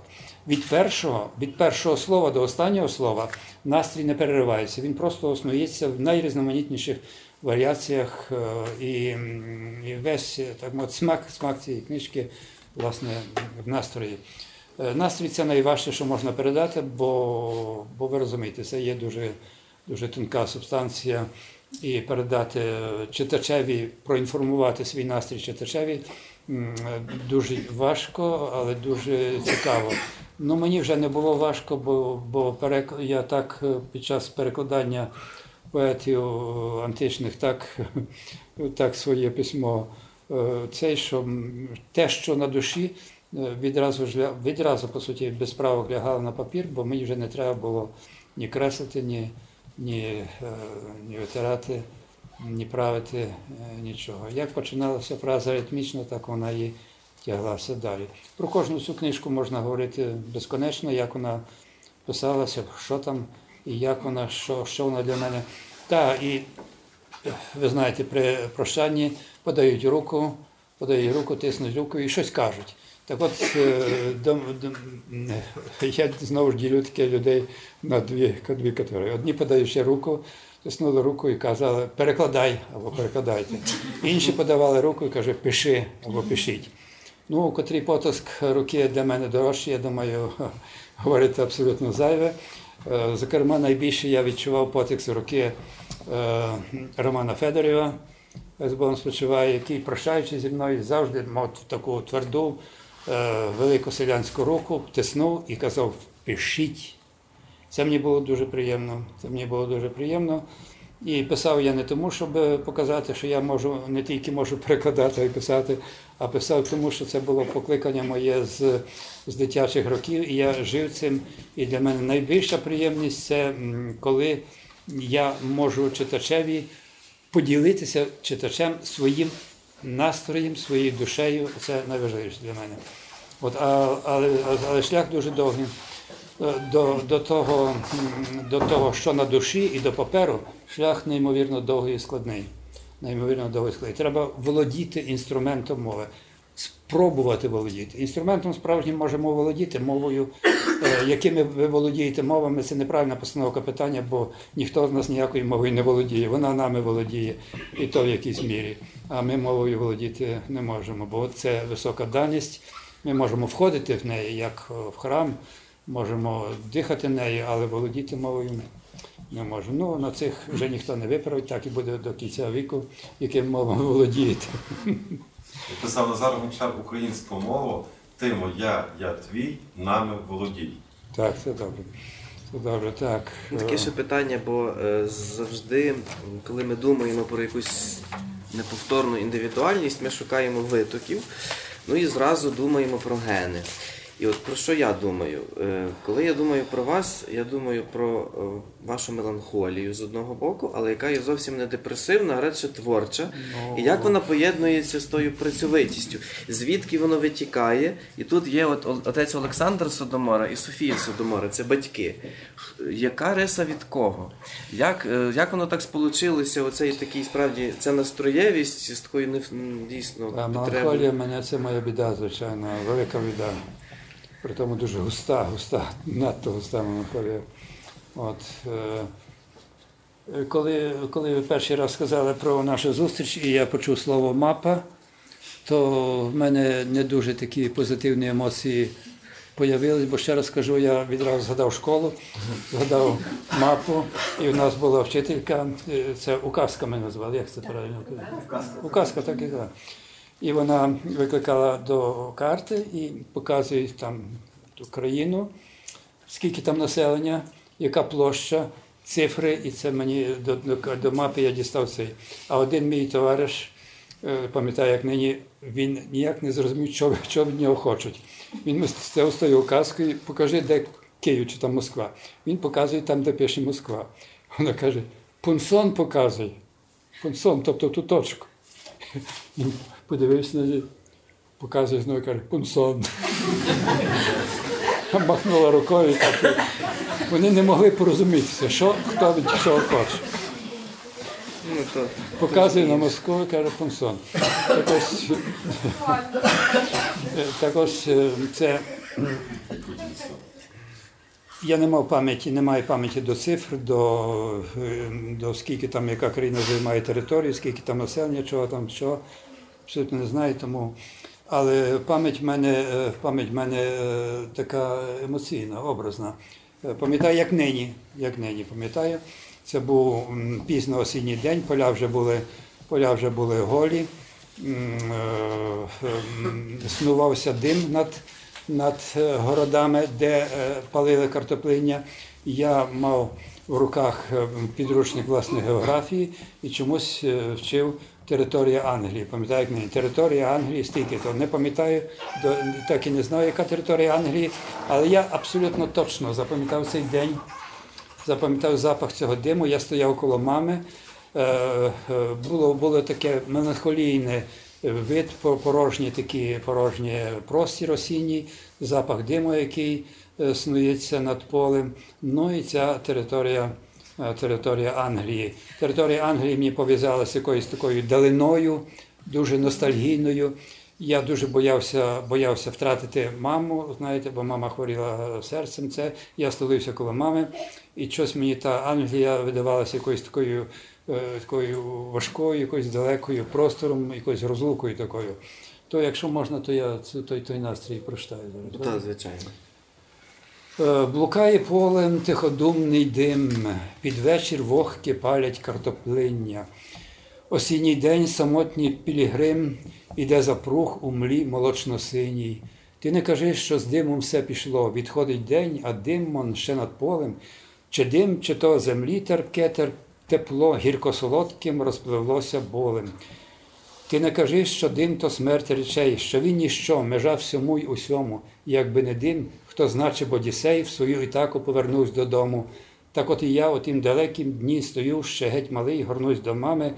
Від першого, від першого слова до останнього слова настрій не переривається. Він просто основується в найрізноманітніших варіаціях е, і, весь е, так мовити, смак, смак цієї книжки власне в настрої. Е, Настрій це найважче, що можна передати, бо, бо ви розумієте, це є дуже, дуже тонка субстанція. І передати читачеві, проінформувати свій настрій читачеві дуже важко, але дуже цікаво. Ну, мені вже не було важко, бо, бо перек... я так е, під час перекладання поетів е, античних так, так своє письмо. е, Цей, що те, що на душі, відразу ж відразу, по суті, без правок лягало на папір, бо мені вже не треба було ні креслити, ні, ні, ні витирати. ні правити нічого. Як починалася фраза ритмічно, так вона і тяглася далі. Про кожну цю книжку можна говорити безконечно, як вона писалася, що там і як вона, що, що вона для мене. Та, і ви знаєте, при прощанні подають руку, подають руку, тиснуть руку і щось кажуть. Так от е, я знову ж ділю таке людей на дві, дві категорії. Одні ще руку, тиснули руку і казали, перекладай або перекладайте. Інші подавали руку і каже, пиши або пишіть. Ну, котрий потиск руки для мене дорожчий, я думаю, говорити абсолютно зайве. Е, Зокрема, найбільше я відчував потиск руки е, Романа Федорєва, з Богом спочиває, який, прощаючи зі мною, завжди мав таку тверду, е, велику селянську руку, тиснув і казав: пишіть. Це мені було дуже приємно. Це мені було дуже приємно. І писав я не тому, щоб показати, що я можу не тільки можу перекладати, а й писати, а писав тому, що це було покликання моє з, з дитячих років, і я жив цим. І для мене найбільша приємність це коли я можу читачеві поділитися читачем своїм настроєм, своєю душею. Це найважливіше для мене. От, але, але шлях дуже довгий. Е, До, до, того, до того, що на душі, і до паперу, шлях неймовірно довгий і складний. Неймовірно складний. Треба володіти інструментом мови, спробувати володіти. Інструментом справжнім можемо володіти мовою, е, якими ви володієте мовами, це неправильна постановка питання, бо ніхто з нас ніякою мовою не володіє. Вона нами володіє, і то в якійсь мірі. А ми мовою володіти не можемо, бо це висока даність. Ми можемо входити в неї як е, в храм, можемо дихати нею, але володіти мовою ми не можемо. Ну, на цих вже ніхто не виправить, так і буде до кінця віку, яким мовами володієте. Писав Назар Гончар українську мову, ти моя, я твій, нами володій. Так, це добре. Це добре, так. Таке ще питання, бо е, завжди, коли ми думаємо про якусь неповторну індивідуальність, ми шукаємо витоків, ну і зразу думаємо про гени. І от про що я думаю? Е, Коли я думаю про вас, я думаю про е, вашу меланхолію з одного боку, але яка є зовсім не депресивна, а радше творча. І як вона поєднується з тою працьовитістю? Звідки воно витікає? І тут є от отець Олександр Содомора і Софія Содомора, це батьки. Яка риса від кого? Як, е, як воно так сполучилося? Оцей такий справді це настроєвість з такою не дійсно потребою? меланхолія мене це моя біда, звичайно, велика біда. При тому дуже густа, густа, надто густа меланхолія. От, е, коли, коли ви перший раз сказали про нашу зустріч, і я почув слово мапа, то в мене не дуже такі позитивні емоції появились, бо ще раз кажу, я відразу згадав школу, згадав мапу, і в нас була вчителька, е, це указка ми назвали, як це правильно? Указка, так і так. І вона викликала до карти і показує там ту країну, скільки там населення, яка площа, цифри, і це мені до, до, мапи я дістав цей. А один мій товариш, е, пам'ятаю, як нині, він ніяк не зрозумів, що, що від нього хочуть. Він став з тою указкою, покажи, де Київ чи там Москва. Він показує там, де пише Москва. Вона каже, пунсон показуй. Пунсон, тобто ту точку. Подивився на неї, показує знову каже, пунсон. Махнула рукою. Так. Вони не могли порозумітися, що хто від чого хоче. Ну, Показує на Москву і каже пунсон. Так ось, так ось е, це. Я не мав пам'яті, не маю пам'яті до цифр, до, е, до скільки там яка країна займає територію, скільки там населення, чого там, що. Абсолютно не знаю, тому. Але пам'ять в мене, е, пам'ять в мене е, така емоційна, образна. Е, Пам'ятаю, як нині, як нині пам'ятаю. Це був пізно осінній день, поля вже були, поля вже були голі. Снувався дим над, над городами, де палили картоплиння. Я мав в руках підручник власне географії і чомусь вчив територія Англії. Пам'ятаю, як мені територія Англії стільки то не пам'ятаю, так і не знаю, яка територія Англії, але я абсолютно точно запам'ятав цей день запам'ятав запах цього диму. Я стояв коло мами, е, е, було, було таке меланхолійне е, вид, по- порожній такий порожній простір осінній, запах диму, який снується над полем. Ну і ця територія, територія Англії. Територія Англії мені пов'язалася якоюсь такою далиною, дуже ностальгійною. Я дуже боявся, боявся втратити маму, знаєте, бо мама хворіла серцем. Це я стулився коло мами, і щось мені та Англія видавалася якоюсь такою, е, такою важкою, якоюсь далекою простором, якоюсь розлукою такою. То якщо можна, то я той, той настрій прочитаю зараз. Так, звичайно. Е, Блукає полем тиходумний дим, під вечір вогки палять картоплиння. Осінній день самотній пілігрим іде за прух у млі молочно-синій. Ти не кажи, що з димом все пішло. Відходить день, а димон ще над полем. Чи дим, чи то землі терпке тер- тепло, гірко-солодким розпливлося болем. Ти не кажи, що дим то смерть речей, що він ніщо, межа всьому й усьому. Якби не дим, хто значить Одіссей в свою ітаку повернусь додому. Так от і я у тім далекім дні стою, ще геть малий, горнусь до мами,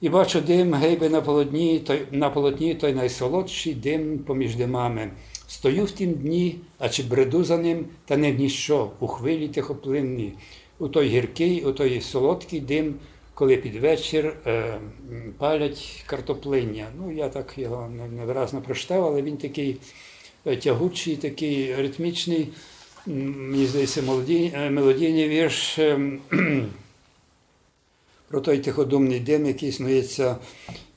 і бачу дим, гейби на полотні, той, на полотні той найсолодший дим поміж димами. Стою в тім дні, а чи бреду за ним, та не в ніщо, у хвилі тихоплинні. У той гіркий, у той солодкий дим, коли під вечір е, палять картоплиння. Ну, я так його невиразно прочитав, але він такий тягучий, такий ритмічний. Мені здається, е, мелодійний вірш. ем, про той тиходумний дим, який снується,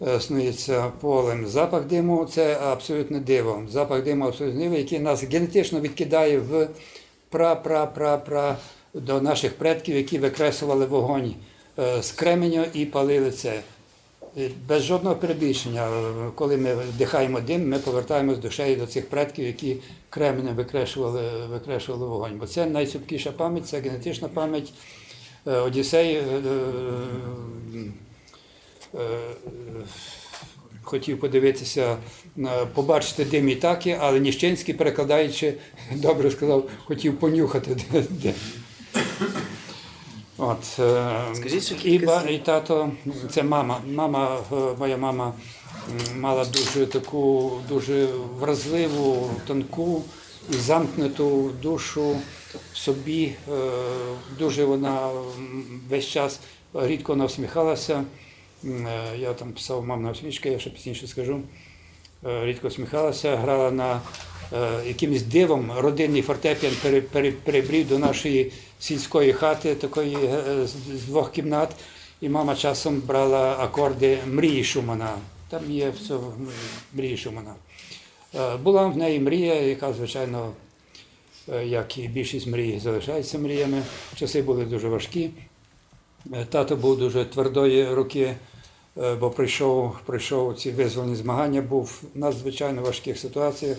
е, снується полем. Запах диму це абсолютно диво. Запах диму абсолютно диво, який нас генетично відкидає в пра-пра-пра-пра до наших предків, які викреслювали вогонь е, з кременю і палили це. Без жодного перебільшення, коли ми вдихаємо дим, ми повертаємось душею до цих предків, які кременем викрешували, викрешували вогонь. Бо це найцупкіша пам'ять, це генетична пам'ять. Е, Одіссей е, е, хотів подивитися, побачити дим і таки, але Ніщинський, перекладаючи, добре сказав, хотів понюхати дим. От, е, Скажіть, що і, ба- і тато, це мама. Мама, е, моя мама мала дуже таку дуже вразливу, тонку і замкнуту душу в собі. Е, Дуже вона весь час рідко е, Я там писав мамна усмішка, я ще пізніше скажу. Е, Рідко всміхалася, грала на е, якимось дивом родинний фортепіан пере- пере- перебрів до нашої сільської хати, такої е, з, двох кімнат. І мама часом брала акорди мрії Шумана. Там є все мрії Шумана. Була в неї мрія, яка, звичайно, як і більшість мрій, залишається мріями. Часи були дуже важкі. Тато був дуже твердої руки, бо прийшов, прийшов ці визвольні змагання, був в надзвичайно важких ситуаціях,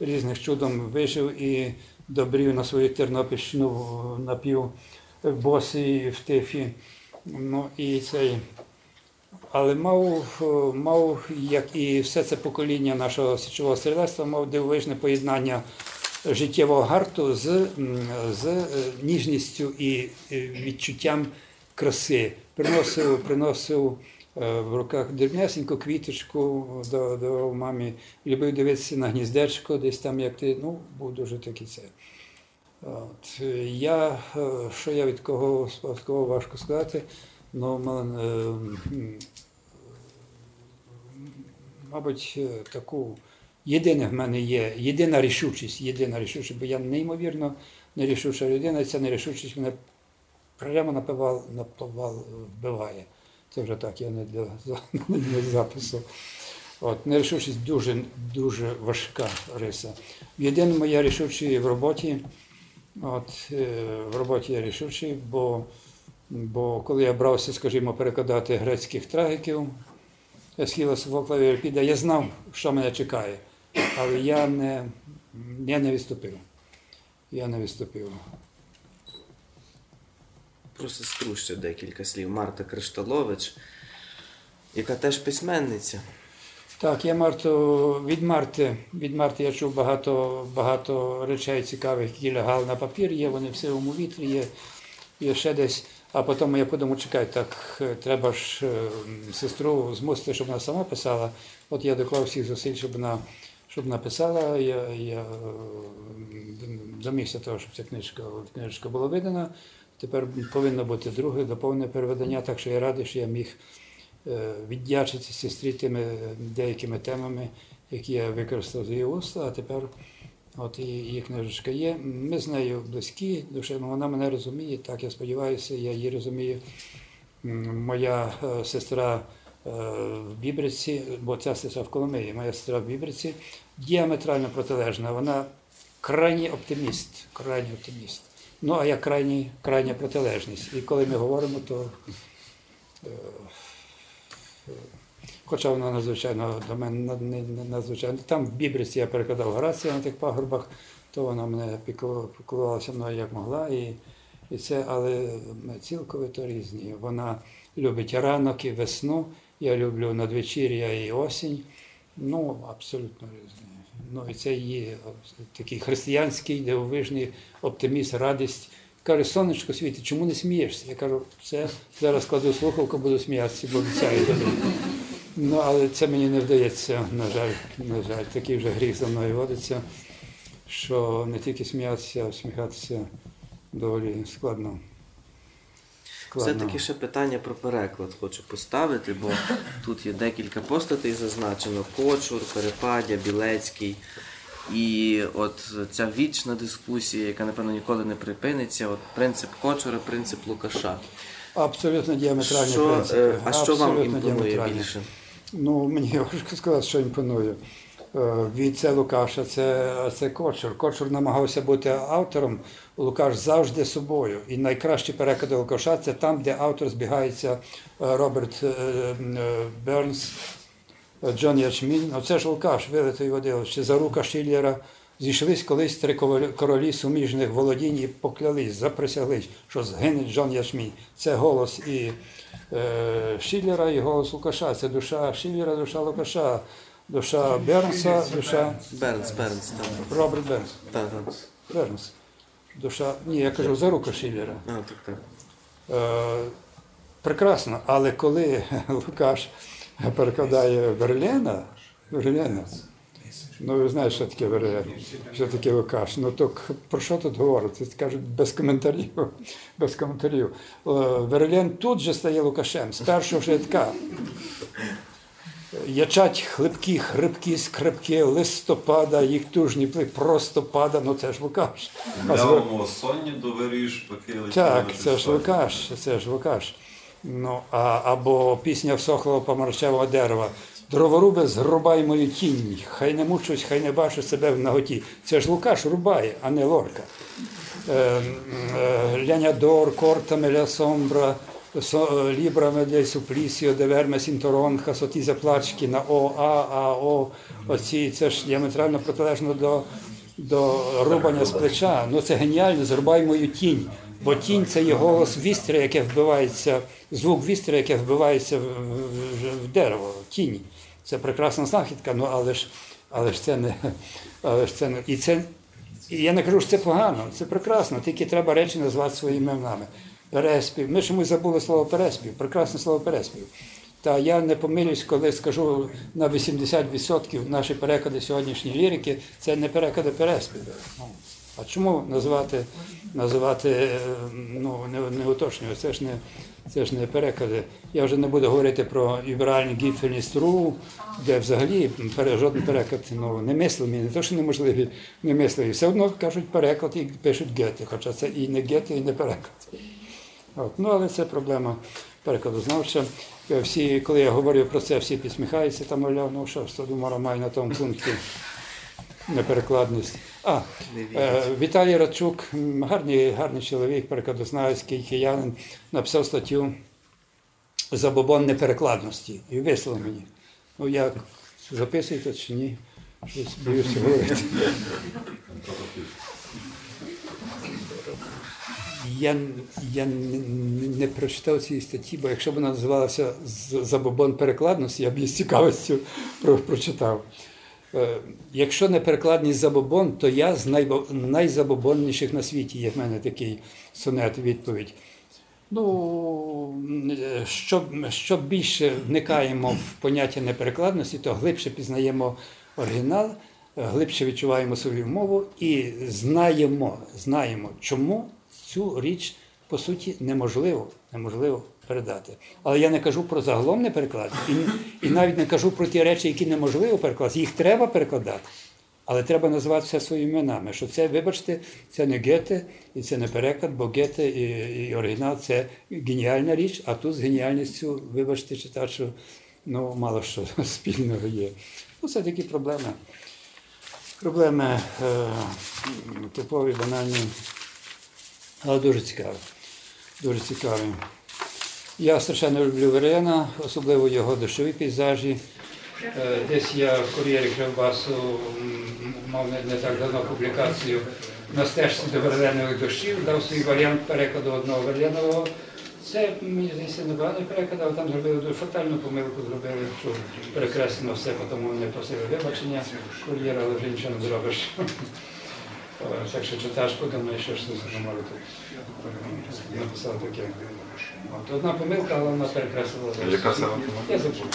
різних чудом вижив і добрів на свою Тернопільщину напів босий в тифі. Ну, і цей, але мав, е, мав, як і все це покоління нашого січового стрілецтва, мав дивовижне поєднання життєвого гарту з, з е, ніжністю і е, відчуттям краси. Приносив, приносив е, в руках дрібнесеньку квіточку до мамі, любив дивитися на гніздечко, десь там, як ти, ну, був дуже такий це. От, е, я, е, що я від кого спадково важко сказати, ну, м- е, мабуть, е, таку єдине в мене є, єдина рішучість, єдина рішучість, бо я неймовірно нерішуча людина, ця нерішучість мене прямо напивав, напивав, вбиває. Це вже так, я не для, для запису. От, нерішучість дуже, дуже важка риса. Єдиному я рішучий в роботі. От, е, в роботі я рішучий, бо, бо коли я брався, скажімо, перекладати грецьких трагіків, Есхіла Софокла Єврипіда, я знав, що мене чекає, але я не, я не відступив. Я не відступив. Про сестру ще декілька слів. Марта Кришталович, яка теж письменниця. Так, я Марту від Марти. Від Марти я чув багато, багато речей цікавих, які лягали на папір. Є вони в сивому вітрі, є, є ще десь. А потім я подумав, чекай, так е, треба ж е, сестру змусити, щоб вона сама писала. От я доклав всіх зусиль, щоб вона, щоб написала. Я, я е, домігся того, щоб ця книжка, книжка була видана. Тепер повинно бути друге, доповнене переведення, так що я радий, що я міг е, віддячити сестрі тими деякими темами, які я використав з її уст, а тепер от її книжечка є. Ми з нею близькі, душевно вона мене розуміє, так я сподіваюся, я її розумію. Моя е, сестра е, в Бібриці, бо ця сестра в Коломиї, моя сестра в Бібриці, діаметрально протилежна. Вона крайній оптиміст, крайній оптиміст. Ну, а я крайній, крайня протилежність. І коли ми говоримо, то е, хоча вона надзвичайно до мене не- не надзвичайно. Там в Бібриці я перекладав Горація на тих пагорбах, то вона мене піклувалася мною як могла. І, і це, але ми цілковито різні. Вона любить ранок і весну, я люблю надвечір'я і осінь. Ну, абсолютно різні. Ну, і це її такий християнський, дивовижний оптиміст, радість. Каже, сонечко світить, чому не смієшся? Я кажу, все, зараз кладу слухавку, буду сміятися, бо обіцяю. Ну, але це мені не вдається, на жаль, на жаль, такий вже гріх за мною водиться, що не тільки сміятися, а всміхатися доволі складно. Все-таки ще питання про переклад хочу поставити, бо тут є декілька постатей зазначено: Кочур, Перепадя, Білецький. І от ця вічна дискусія, яка напевно ніколи не припиниться, от принцип Кочура, принцип Лукаша. Абсолютно діаметральні Що, принципи. е, а що вам імпонує більше? Ну, мені важко сказати, що імпонує. Е, Від це Лукаша, це, це Кочур. Кочур намагався бути автором, Лукаш завжди собою. І найкращі переклади Лукаша це там, де автор збігається е, Роберт е, е, Бернс, Джон Ячмін. Ну, це ж Лукаш, вилитий води. Ще Зарука Шиллера. Зійшлись колись три королі суміжних володінь і поклялись, заприсяглись, що згине Джон Ячмін. Це голос і е, Шиллера, і голос Лукаша. Це душа Шиллера, душа Лукаша, душа Бернса, душа Бернс, Бернс, так. Роберт Бернс. Так. Бернс. Душа. Ні, я кажу Зарука Шиллера. А, так, так. Е, прекрасно, але коли Лукаш перекладає Верлена, Верлена, ну ви знаєте, що таке Верлен, що таке Лукаш, ну то про що тут говорити? Кажуть без коментарів. Без коментарів. Е, Верлен тут же стає Лукашем, з першого рядка. Ячать хлипкі, хрипкі, скрипки листопада, їх тужні пли просто пада, ну це ж Лукаш. Лявому сонні доваріш, поки летіли так, це ж. Лукаш, це ж Лукаш. Ну, а, або пісня всохлого помарчевого дерева. Дроворубе, зрубай мою тінь, хай не мучусь, хай не бачу себе в наготі. Це ж Лукаш рубає, а не Лорка. Е, е, Лянядор, корта меля сомбра, е, лібра медель суплісіо, де верме сінторонха, соті заплачки на О, А, А, О. Оці, це ж діаметрально протилежно до, до рубання з плеча. Ну це геніально, зрубай мою тінь. Бо тінь це є голос вістря, яке вбивається, звук вістря, яке вбивається в, в, в дерево, тінь. Це прекрасна знахідка, ну але ж, але ж це не. Але ж це не і це і я не кажу, що це погано, це прекрасно, тільки треба речі назвати своїми іменами. Переспів. Ми чомусь забули слово переспів, прекрасне слово переспів. Та я не помилюсь, коли скажу на 80% наші переклади сьогоднішньої лірики це не переклади переспів. Ну, а чому називати, називати ну, не, не уточнюю, це ж не, це ж не переклади. Я вже не буду говорити про юберальні гіфельністру, де взагалі жоден переклад ну, не мислимі, не то, що неможливі, не мисливі. Все одно кажуть переклад і пишуть гети, хоча це і не гети, і не переклад. От. Ну, але це проблема перекладознавча. Е, Всі, коли я говорю про це, всі підсміхаються та мовляв, ну що ж, Содомара має на тому пункті неперекладність. А, Не е, Віталій Радчук, гарний, гарний чоловік, перекладознавець, киянин, написав статтю Забобон неперекладності і вислав мені. Ну, як записуєте чи ні? Щось боюся говорити. Я, я не, прочитав цієї статті, бо якщо б вона називалася Забобон перекладності, я б її з цікавістю про, прочитав. Е, Якщо не перекладність забобон, то я з найзабобонніших на світі. Є в мене такий сонет відповідь. Ну, е, що, що більше вникаємо в поняття неперекладності, то глибше пізнаємо оригінал, глибше відчуваємо свою мову і знаємо, знаємо, чому цю річ по суті неможливо, неможливо передати. Але я не кажу про загалом не переклад, і, і навіть не кажу про ті речі, які неможливо перекладати. Їх треба перекладати. Але треба називати все своїми іменами. Що це, вибачте, це не Гете і це не переклад, бо Гете і, і оригінал це геніальна річ, а тут з геніальністю, вибачте, читачу, ну, мало що спільного є. Ну, це такі проблеми. Проблеми е, типові, банальні, але дуже цікаві. Дуже цікаві. Я страшенно люблю Верена, особливо його дощові пейзажі. Е, Десь я в кур'єрі Кривбасу мав не так давно публікацію на стежці до верленових дощів, дав свій варіант перекладу одного верленового. Це, мені здається, непоганий переклад, але там зробили дуже фатальну помилку, зробили, що перекреслено все, тому вони просили вибачення кур'єра, але вже нічого не зробиш. Е, Так що читач подумає, що ж це може тут написав таке. От одна помилка, але вона перекреслила. Яка саме Я забув.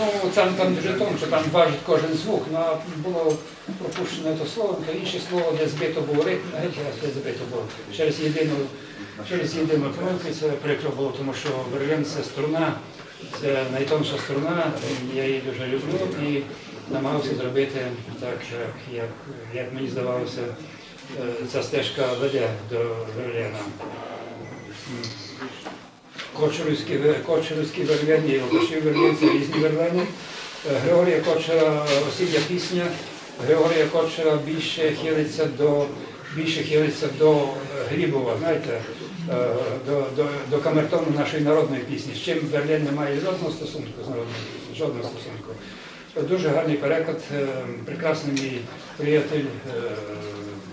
Ну, там, там дуже тому, що там важить кожен звук, ну, а було пропущено це слово, то інше слово, де збито був ритм, а геть раз де збито було. Через єдину, через єдину помилку це прикро було, тому що Берлін це струна, це найтонша струна, я її дуже люблю і намагався зробити так, як, як, мені здавалося, е, ця стежка веде до Берліна. Кочурівські верлені і Лукашів верлені це різні верлені. Е, Григорія Кочера осіння пісня. Григорія Кочера більше хилиться до більше хилиться до Глібова, знаєте, е, до, до, до камертону нашої народної пісні. З чим Берлін не має жодного стосунку з народною піснею, жодного стосунку. Дуже гарний переклад, е, прекрасний мій приятель, е,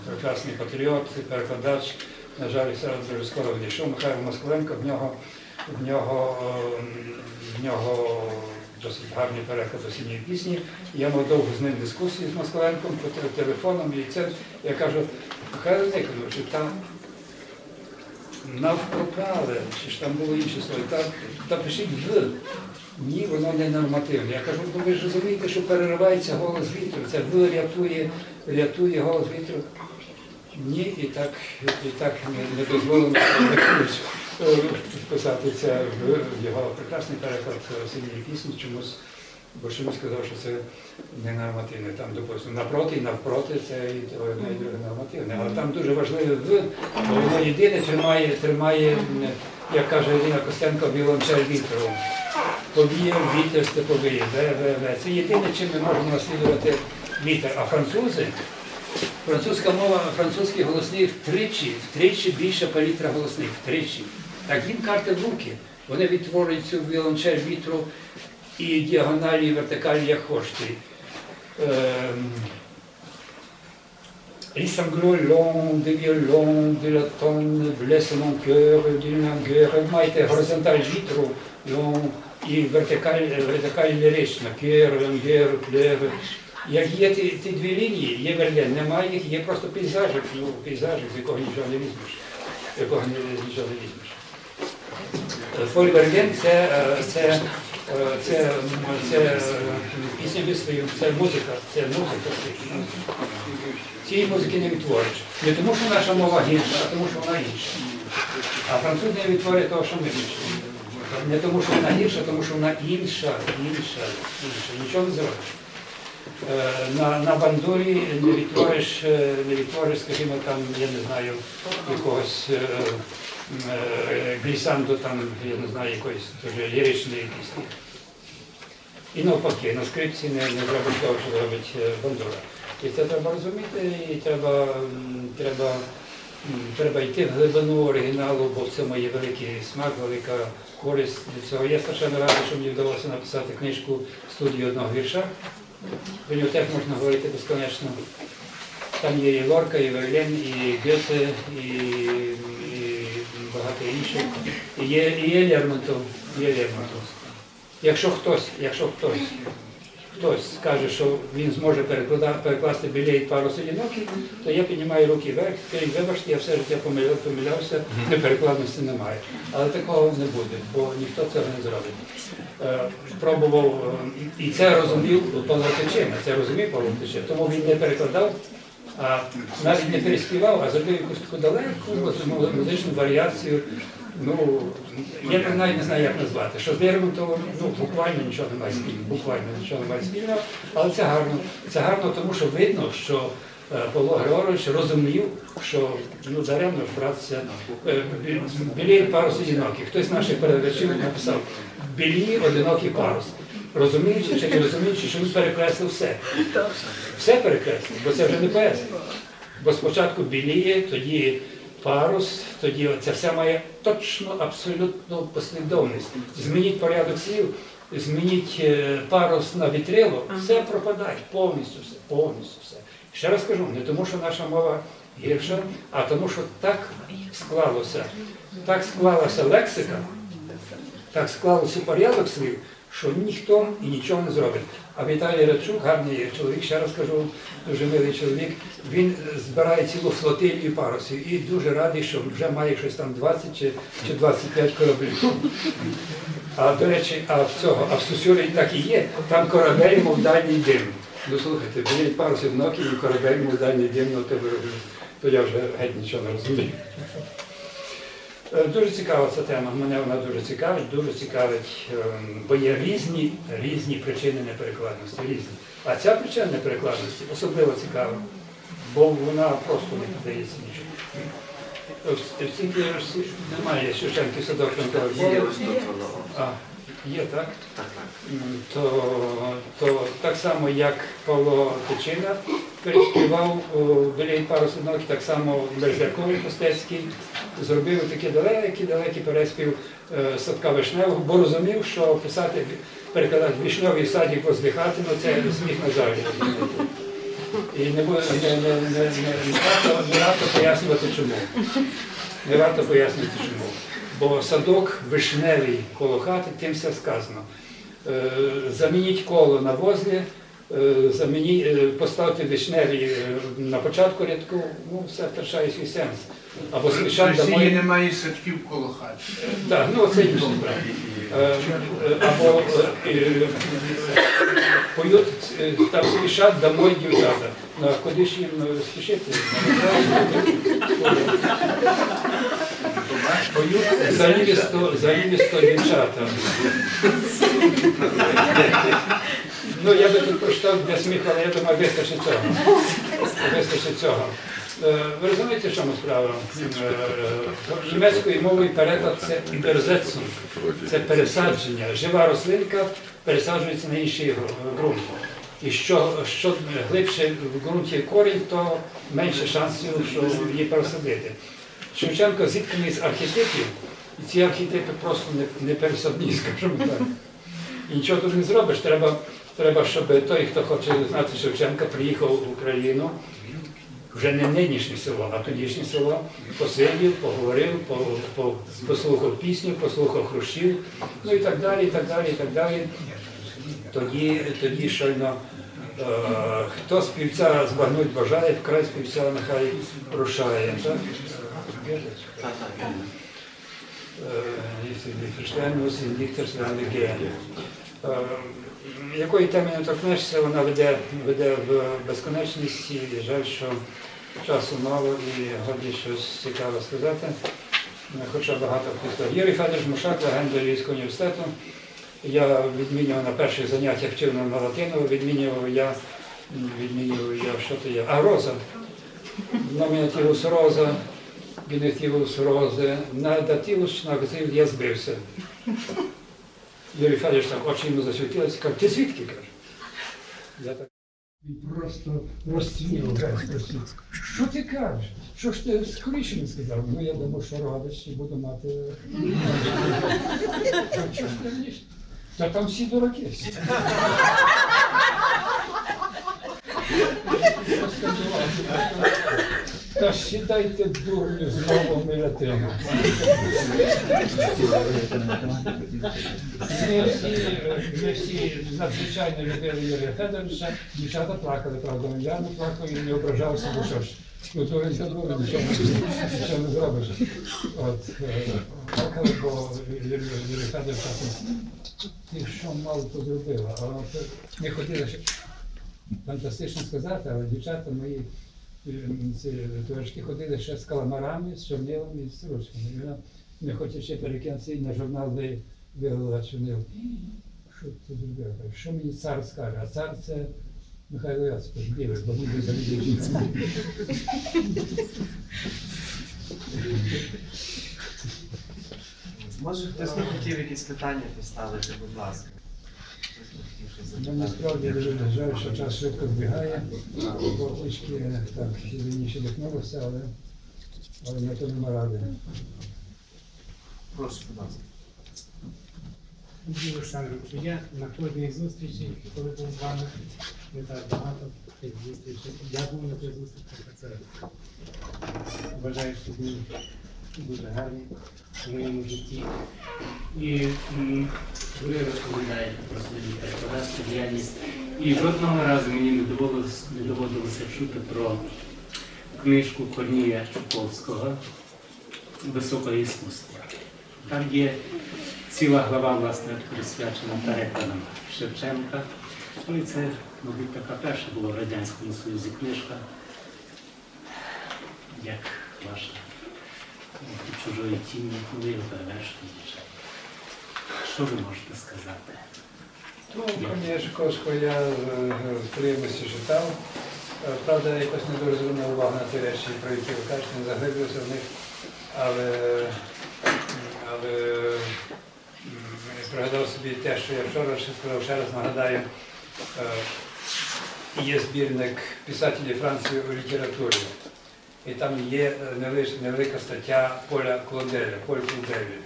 прекрасний патріот, перекладач. На жаль, зараз дуже скоро відійшов Михайло Москаленко. В нього, в нього, е, в нього досить гарний переклад осінньої пісні. Я мав довгу з ним дискусію з Москаленком по телефоном. І це я кажу, Михайло Никонович, там навпропали, чи ж там було інше слово, та, та пишіть в. Ні, воно не нормативне. Я кажу, ну ви ж розумієте, що переривається голос вітру. Це в рятує, рятує голос вітру. Ні, і так, і так не, не дозволено е, писати це в його прекрасний переклад осінньої пісні чомусь. Бо чомусь сказав, що це не нормативне. Там, допустимо, напроти і навпроти це і одне і друге нормативне. Але там дуже важливе в, бо воно єдине тримає, тримає, як каже Ірина Костенко, віолончель вітру. Повіяв вітер степовий, ве. Це єдине, чим ми можемо наслідувати вітер. А французи, французька мова, французькі голосні втричі, втричі більше палітра голосних, втричі. Так їм карти в руки. Вони відтворюють цю віолончель вітру і діагоналі, і вертикалі, як хочете. Sanglots longs des violons, de la tonne. Маєте горизонталь вітру і вертикаль, лірична, cœur, langueur, fleur. Як є ті, ті дві лінії, є верлен, немає їх, є просто пейзажик, ну, пейзажик, з якого нічого не візьмеш. Якого нічого не візьмеш. Фоль Верлен це, е, це, е, це, це, е, пісня висловів, це музика, це музика. Цієї музики не відтвориш. Не тому, що наша мова гірша, а тому, що вона інша. А француз не відтворює того, що ми гірші. Не тому, що вона гірша, а тому, що вона інша, інша, інша. Нічого не зробиш. На, на бандурі не відтвориш, не відтвориш, скажімо, там, я не знаю, якогось глісанду, там, я не знаю, якоїсь дуже ліричної пісні. І навпаки, на скрипці не, не зробить того, що робить е, бандура. І це треба розуміти, і треба, треба, треба йти в глибину оригіналу, бо це має великий смак, велика користь від цього. Я страшенно радий, що мені вдалося написати книжку студію одного вірша. Про нього теж можна говорити безконечно. Там є і Лорка, і Верлен, і і, і багато інших. І є, і є Лермонтов, є Лермонтов. Якщо хтось, якщо хтось хтось скаже, що він зможе перекласти білей парус одинокий, то я піднімаю руки вверх, кажу, вибачте, я все життя помиляв, помилявся, неперекладності немає. Але такого не буде, бо ніхто цього не зробить. Е, Пробував, е, і це розумів Павло Тичина, це розумів Павло Тичина, тому він не перекладав, а навіть не переспівав, а зробив якусь таку далеку музичну варіацію. Ну, я навіть не знаю, як назвати. Що з Лермонтовим, ну, буквально нічого немає спільного, буквально нічого немає спільного, але це гарно. Це гарно, тому що видно, що е, Павло Григорович розумів, що ну, даремно братися. Е, Білій парус одинокий. Хтось з наших передачів написав білій одинокий парус. Розуміючи чи не розуміючи, що він перекреслив все. Все перекреслив, бо це вже не поезія. Бо спочатку біліє, тоді парус, тоді це все має точно, абсолютну послідовність. Змініть порядок слів, змініть е, парус на вітрило, все пропадає, повністю все, повністю все. Ще раз кажу, не тому, що наша мова гірша, а тому, що так склалося, так склалася лексика, так склалося порядок слів, що ніхто і нічого не зробить. А Віталій Радчук, гарний чоловік, ще раз кажу, дуже милий чоловік, він збирає цілу флотилію парусів і дуже радий, що вже має щось там 20 чи, чи 25 кораблів. А до речі, а в цього, а в Сусюрі так і є, там корабель, мов дальній дим. Ну слухайте, біля парусів ноки і корабель, мов дальній дим, ну то, то я вже геть нічого не розумію. Е, Дуже цікава ця тема, мене вона дуже цікавить, дуже цікавить, ем, бо є різні, різні причини неперекладності, різні. А ця причина неперекладності особливо цікава, бо вона просто не піддається нічого. Ось, в цій книжці немає Шевченків садок Франкових Є а, є, так? То, то так само, як Павло Тичина переспівав біля пару синок, так само Березяковий Костецький зробив такий далекий, далекий переспів е, садка вишневого, бо розумів, що писати, перекладати вишневий садик возле хати, ну це сміх на залі. І не, буде- не, не, не, не, не, варто, не варто пояснювати чому. Не варто пояснювати чому. Бо садок вишневий коло хати, тим все сказано. Е, Замініть коло на возлі, е, замініть, е, поставте вишневі на початку рядку, ну все втрачає свій сенс. Або В смішать Росії немає садків коло хати. Так, ну це інше справа. Е, е, Або поють, там спішать домой дівчата. Ну а куди ж їм спішити? Залівісто, залівісто дівчата. Ну, я би тут прочитав для сміху, але я думаю, вистачить цього. Вистачить цього. Е, Ви розумієте, в чому справа? Е, Німецькою мовою переклад це «Übersetzung», це пересадження. Жива рослинка пересаджується на інший ґрунт. І що, що глибше в ґрунті корінь, то менше шансів, що її пересадити. Шевченко зітканий з архетипів, і ці архетипи просто не, не пересадні, скажімо так. І нічого тут не зробиш. Треба, треба, щоб той, хто хоче знати Шевченка, приїхав в Україну, вже не нинішнє село, а тодішнє село, посидів, поговорив, по, по, послухав пісню, послухав хрущів, ну і так далі, і так далі, і так далі. Тоді, тоді щойно е, хто співця збагнуть бажає, вкрай співця нехай рушає. Так? Так. Ферштейнус і Діктор Свяндиге. Якої теми не торкнешся, вона веде, веде в безконечність і жаль, що часу мало і годі щось цікаве сказати. Хоча багато хто. Юрій Федорович Мушак, легенда Львівського університету. Я відмінював на перших заняттях вчив на латину, відмінював я, відмінював я, що то є? А роза. Номінативус роза, генетивус рози, на дативус на газив я збився. Юрій Федорович так очі йому засвітилися, каже, ти звідки каже? Я так він просто розцвів. Що ти кажеш? Що ж ти скоріше не сказав? Ну я думав, що родич і буду мати. Що ж ти мені? Та там всі дураки. Та сідайте дурню знову милятину. Ми всі, ми всі надзвичайно любили Юрія Федоровича, дівчата плакали, правда, я не плакав і не ображався, бо що ж, ну то він забув, нічого, не- нічого не зробиш. От, е, плакали, бо Юрій Федорович ти що мало то зробила, а от ми хотіли, щоб фантастично сказати, але дівчата мої ці товаришки ходили ще з каламарами, з чорнилами і з ручками. І вона не хоче ще перекинутися і на журнал ви- вилила чорнил. Що ти зробила? Що мені цар скаже? А цар це Михайло Ясипович, білий, бо завідує жінками. Може хтось не хотів якісь питання поставити, будь ласка. Хтось не хотів щось Ну, насправді дуже жаль, що час швидко збігає, бо очки так раніше дихнулося, але, але на то нема ради. Прошу, будь ласка. Олександрович, я на кожній зустрічі, коли був з вами, не так багато тих зустрічей. Я був на тих зустрічах, це вважаю, що дні дуже гарні в моєму житті. І ви розповідаєте про свою перекладацьку діяльність. І жодного разу мені не доводилось, не доводилося чути про книжку Корнія Чуковського Високе іскусство. Там є ціла глава, власне, присвячена перекладам Шевченка. Ну і це, мабуть, така перша була в Радянському Союзі книжка, як ваша «Від чужої тіні, перевершені звичайно. Що ви можете сказати? Ну, Конячковського я е, з приємності читав. Е, Правда, якось не дуже звернув увагу на ті речі, про які ви кажете, не заглиблювався в них. Але, але пригадав собі те, що я вчора ще сказав, ще раз нагадаю, е, є збірник писателів Франції у літературі. І там є е, невелика стаття Поля Клоделя, Поль Клоделі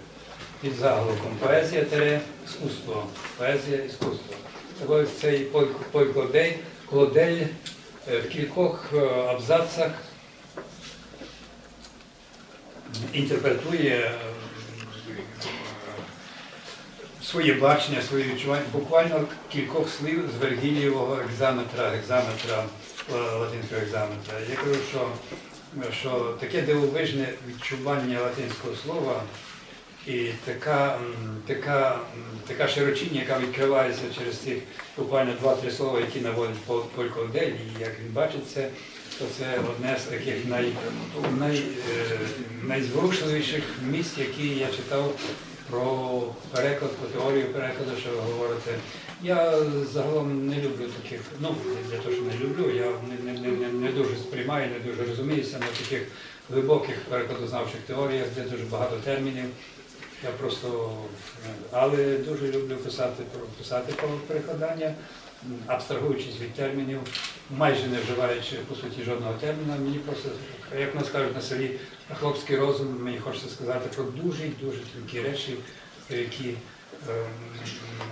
під заголовком Поезія тере іскусство. Поезія іскусство. Так ось цей Поль, Поль Клодель, Клодель е, в кількох е, абзацах інтерпретує своє бачення, своє відчування, буквально кількох слів з Вергілієвого екзаметра, екзаметра, латинського екзаметра. Я кажу, що, що таке дивовижне відчування латинського слова і така, така, така широчіння, яка відкривається через ці буквально два-три слова, які наводить Пол- Поль Клодель, і як він бачить це, то це одне з таких най, най, е, найзворушливіших місць, які я читав про переклад, про теорію перекладу, що ви говорите. Я загалом не люблю таких, ну не те, що не люблю, я не, не, не, не, дуже сприймаю, не дуже розуміюся на таких глибоких перекладознавчих теоріях, де дуже багато термінів. Я просто, але дуже люблю писати писати про перекладання, абстрагуючись від термінів, майже не вживаючи по суті жодного терміна. Мені просто, як нас кажуть на селі, хлопський розум, мені хочеться сказати про дуже дуже тонкі речі, які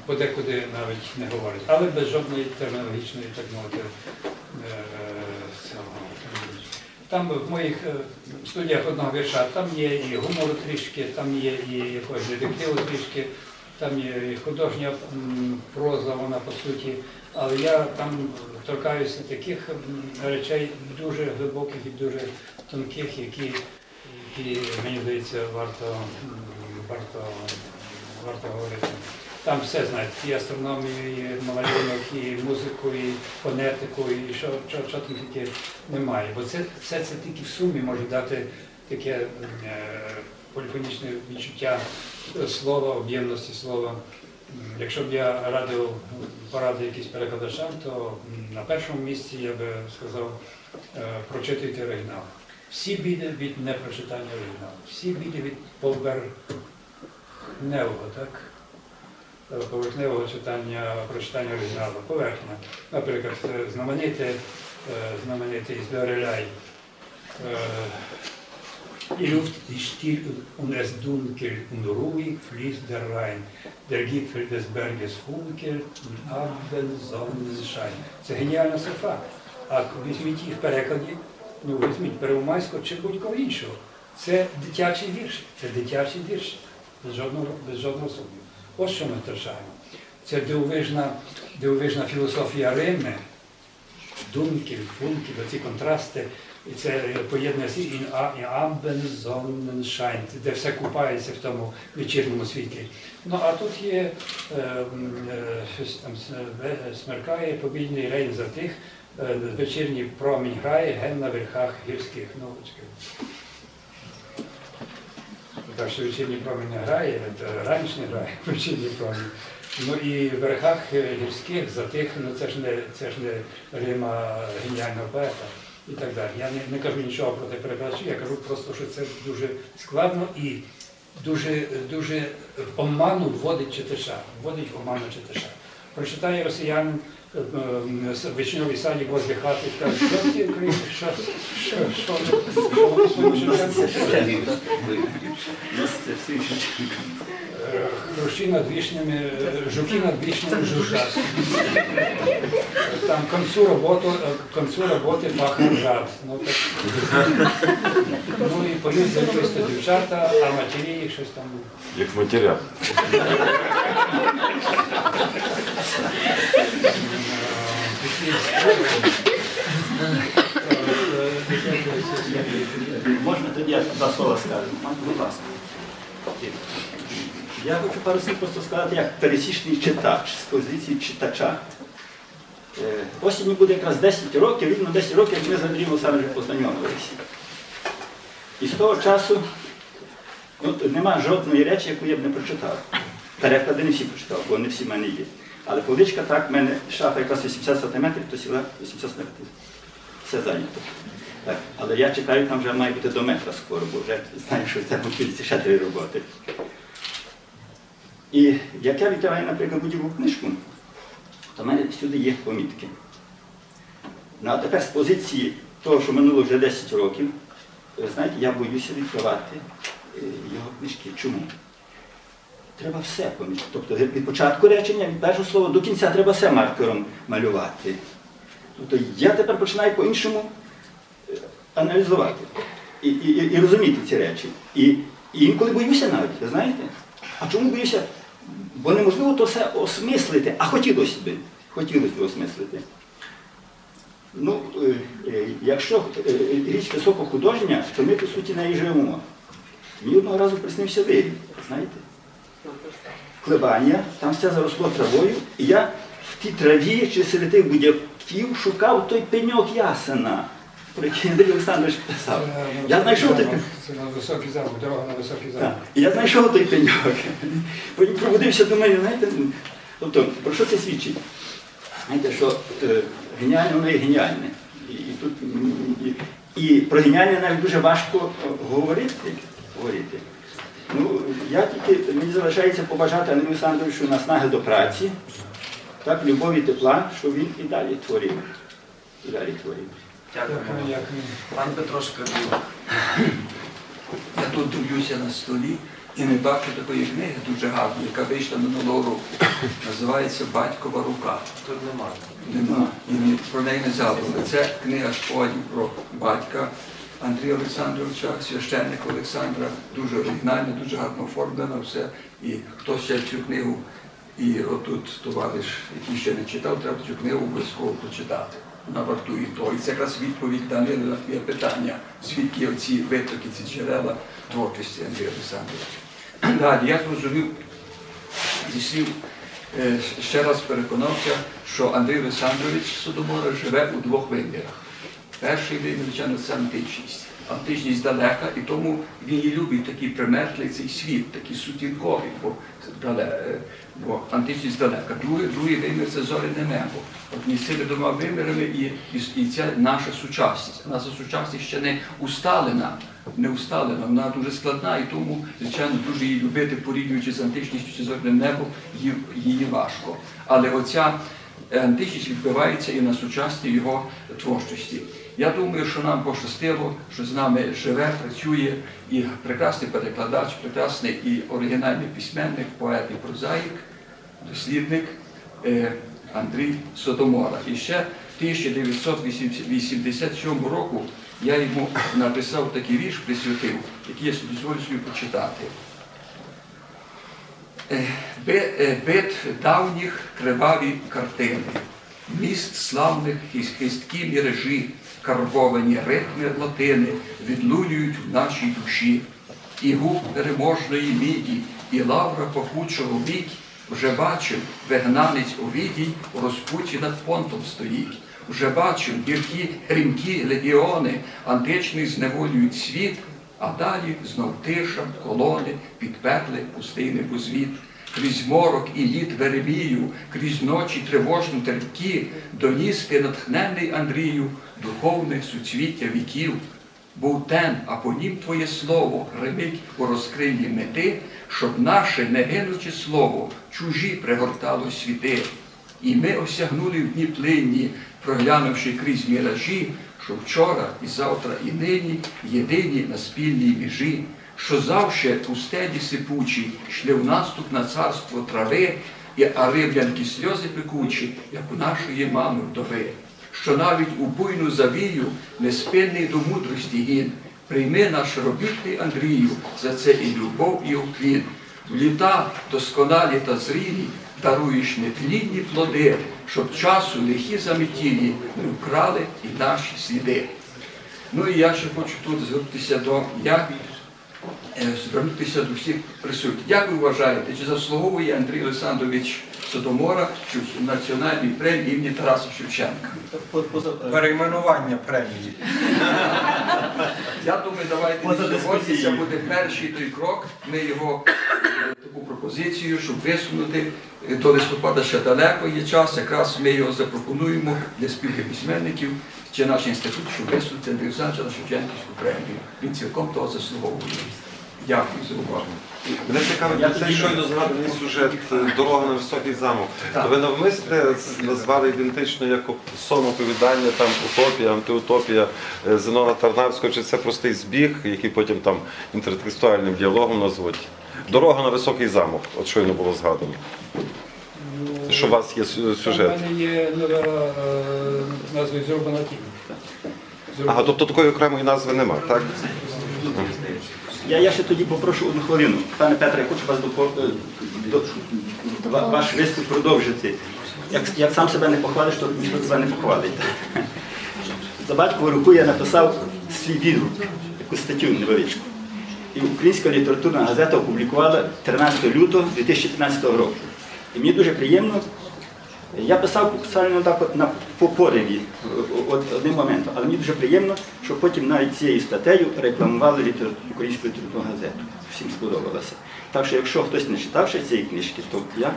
подекуди навіть не говорять. Але без жодної термінологічної, так мовити, е, цього. Там в моїх е, студіях одного вірша, там є і гумору трішки, там є і якогось детективу трішки, там є і художня проза, вона по суті. Але я там торкаюся таких речей дуже глибоких і дуже тонких, які, які мені здається, варто, варто, варто говорити. Там все знають, і астрономію, і малюнок, і музику, і фонетику, і що, що, що там таке немає. Бо це, все це тільки в сумі може дати таке е, поліфонічне відчуття слова, об'ємності слова. Якщо б я радив поради якісь перекладачам, то на першому місці я би сказав, е, прочитуйте оригінал. Всі біди від непрочитання оригіналу, всі біди від поверхневого, так? Поверхневого читання, прочитання оригіналу, поверхня. Наприклад, знамените, е, знаменитий. Die Luft ist still und es dunkel und ruhig fließt der Rhein. Der Gipfel des Berges funkelt und Abendsonnenschein. Це геніальна строфа. А візьміть її в перекладі, ну візьміть Первомайського чи будь-кого іншого. Це дитячий вірш, це дитячий вірш, без жодного, без жодного сумніву. Ось що ми втрачаємо. Це дивовижна, дивовижна філософія Рими, думків, функів, оці контрасти. І це поєднання всі і Абен Sonnenschein, де все купається в тому вечірньому світлі. Ну а тут є е, е, щось там смеркає, побідний рейн затих, е, вечірній промінь грає, ген на верхах гірських. Ну. Так що вечірній промінь не грає, раніше не грає вечірній промінь. Ну і в верхах е, гірських затих, ну це ж не це ж не Рима геніального поета і так далі. Я не, не кажу нічого проти перекладачів, я кажу просто, що це дуже складно і дуже, дуже в оману вводить читача, вводить в оману читача. Прочитає росіянин е, е, вишньовий садик возле хати і що українці, що, що, що, Е, Хрущі над вишнями, жуки над вишнями жужжать. Там концу роботи, к концу роботи пахне жад. Ну, так. ну і поють за чисто дівчата, а матері їх щось там. Як матеря. е, такі спроби. Е, Можна тоді я два слова скажу? Будь ласка. Я хочу пару слів просто сказати, як пересічний читач з позиції читача. Е, Осінню буде якраз 10 років, рівно 10 років, як ми з Андрієм Олександровичем познайомилися. І з того часу ну, нема жодної речі, яку я б не прочитав. Переклади не всі прочитав, бо не всі в мене є. Але поличка так, в мене шафа якраз 80 см, то сіла 80 см. Все зайнято. Так, але я чекаю, там вже має бути до метра скоро, бо вже знаю, що це будуть ще три роботи. І як я відкриваю, наприклад, будь-яку книжку, то в мене всюди є помітки. Ну а тепер з позиції того, що минуло вже 10 років, знаєте, я боюся відкривати його книжки. Чому? Треба все помітити. Тобто від початку речення, від першого слова до кінця треба все маркером малювати. Тобто я тепер починаю по-іншому е, аналізувати і, і, і, розуміти ці речі. І, і інколи боюся навіть, ви знаєте? А чому боюся? Бо неможливо то все осмислити, а хотілося б. Хотілося б осмислити. Ну, е, е, якщо річ високохудожня, то ми, по суті, неї живемо. Мені одного разу приснився вирій, знаєте? Клебання, там все заросло травою, і я в тій траві чи серед тих будяків шукав той пеньок ясена, про який Андрій Олександрович писав. Я знайшов той пеньок. Це на високий замок, дорога на високий замок. Так. І я знайшов той пеньок. Потім пробудився, думаю, знаєте, ну, тобто, про що це свідчить? Знаєте, що е, геніальне воно є геніальне. І, і, тут, і, і про геніальне навіть дуже важко е, говорити. говорити. Ну, я тільки, мені залишається побажати Андрію Олександровичу наснаги до праці, так, любові тепла, щоб він і далі творив. І далі творив. Дякую. Пан Петрошка Білок. Я тут дивлюся на столі і не бачу такої книги дуже гарної, яка вийшла минулого року. Називається Батькова рука. Тут немає. Нема. І про неї не забули. Це книга спогадів про батька Андрія Олександровича, священник Олександра, дуже оригінальна, дуже гарно оформлена все. І хто ще цю книгу, і отут товариш, який ще не читав, треба цю книгу обов'язково прочитати. Вона вартує того. І це якраз відповідь Данила на твоє питання, звідки оці витоки, ці джерела творчості Андрія Олександровича. Далі я зрозумів зі слів ще раз переконався, що Андрій Олександрович Содомора живе у двох вимірах. Перший вимір, звичайно, це античність. Античність далека, і тому він і любить такий примерзлий цей світ, такий сутінковий, бо, е, бо античність далека. Другий, другий вимір це зоряне небо. От між цими двома вимірами і, і, і ця наша сучасність. Наша сучасність ще не усталена, не усталена, вона дуже складна, і тому, звичайно, дуже її любити, порівнюючи з античністю чи зоряним небом, її, її важко. Але оця античність відбивається і на сучасній його творчості. Я думаю, що нам пощастило, що з нами живе, працює і прекрасний перекладач, прекрасний і оригінальний письменник, поет і прозаїк, дослідник е, Андрій Содомора. І ще в 1987 року я йому написав такий вірш, присвятив, який я дозволю собі почитати. Е, би- е, Бит давніх криваві картини, міст славних хис- хисткі міражі, карбовані ритми латини відлунюють в нашій душі. І гук переможної міді, і лавра пахучого вік вже бачив, вигнанець Овідій у розпуті над понтом стоїть. Вже бачив гіркі грімкі легіони, античний зневолюють світ, а далі знов тиша, колони підперли пустини позвіт. Крізь морок і лід Веремію, крізь ночі тривожно терпкі, доніс ти натхнений Андрію, духовне суцвіття віків. Був тен, а по нім твоє слово гримить у розкрилі мети, щоб наше негинуче слово чужі пригортало світи. І ми осягнули в дні плинні, проглянувши крізь міражі, що вчора і завтра і нині єдині на спільній межі, що завше у стеді сипучі йшли в наступ на царство трави, а риблянки сльози пекучі, як у нашої мами вдови що навіть у буйну завію неспинний до мудрості гін. Прийми наш робітний Андрію за це і любов, і уклін. В літа досконалі та зрілі даруєш нетлінні плоди, щоб часу лихі заметілі не вкрали і наші сліди. Ну і я ще хочу тут звернутися до я, е, звернутися до всіх присутніх. Як ви вважаєте, чи заслуговує Андрій Олександрович Содомора національній премії імені Тараса Шевченка? Перейменування премії. Я думаю, давайте не сьогодні це буде перший той крок. Ми його е, таку пропозицію, щоб висунути е, до листопада ще далеко є час. Якраз ми його запропонуємо для спілки письменників чи наш інститут, щоб висунути Андрій Олександровича на Шевченківську премію. Він цілком того заслуговує. Дякую за увагу. Мене цікавить цей щойно згаданий сюжет е, Дорога на високий замок. То ви навмисне назвали ідентично як сон оповідання, там утопія, антиутопія е, Зенона Тарнавського, чи це простий збіг, який потім там інтертекстуальним діалогом назвуть? Дорога на високий замок, от щойно було згадано. Що у вас є сюжет? У мене є новела е, назвою зроблена тінь. Ага, тобто такої окремої назви нема, так? Я, я ще тоді попрошу одну хвилину. Пане Петре, я хочу вас е, до, ва- ваш виступ продовжити. Як, як сам себе не похвалиш, то ніхто тебе не похвалить. За батьковою рукою я написав свій відгук, таку статтю невеличку. І Українська літературна газета опублікувала 13 лютого 2015 року. І мені дуже приємно. Я писав спеціально так от на по пориві, одним моментом, але мені дуже приємно, що потім навіть цією статтею рекламували літер... українську літературну газету. Всім сподобалося. Так що, якщо хтось не читав ще цієї книжки, то я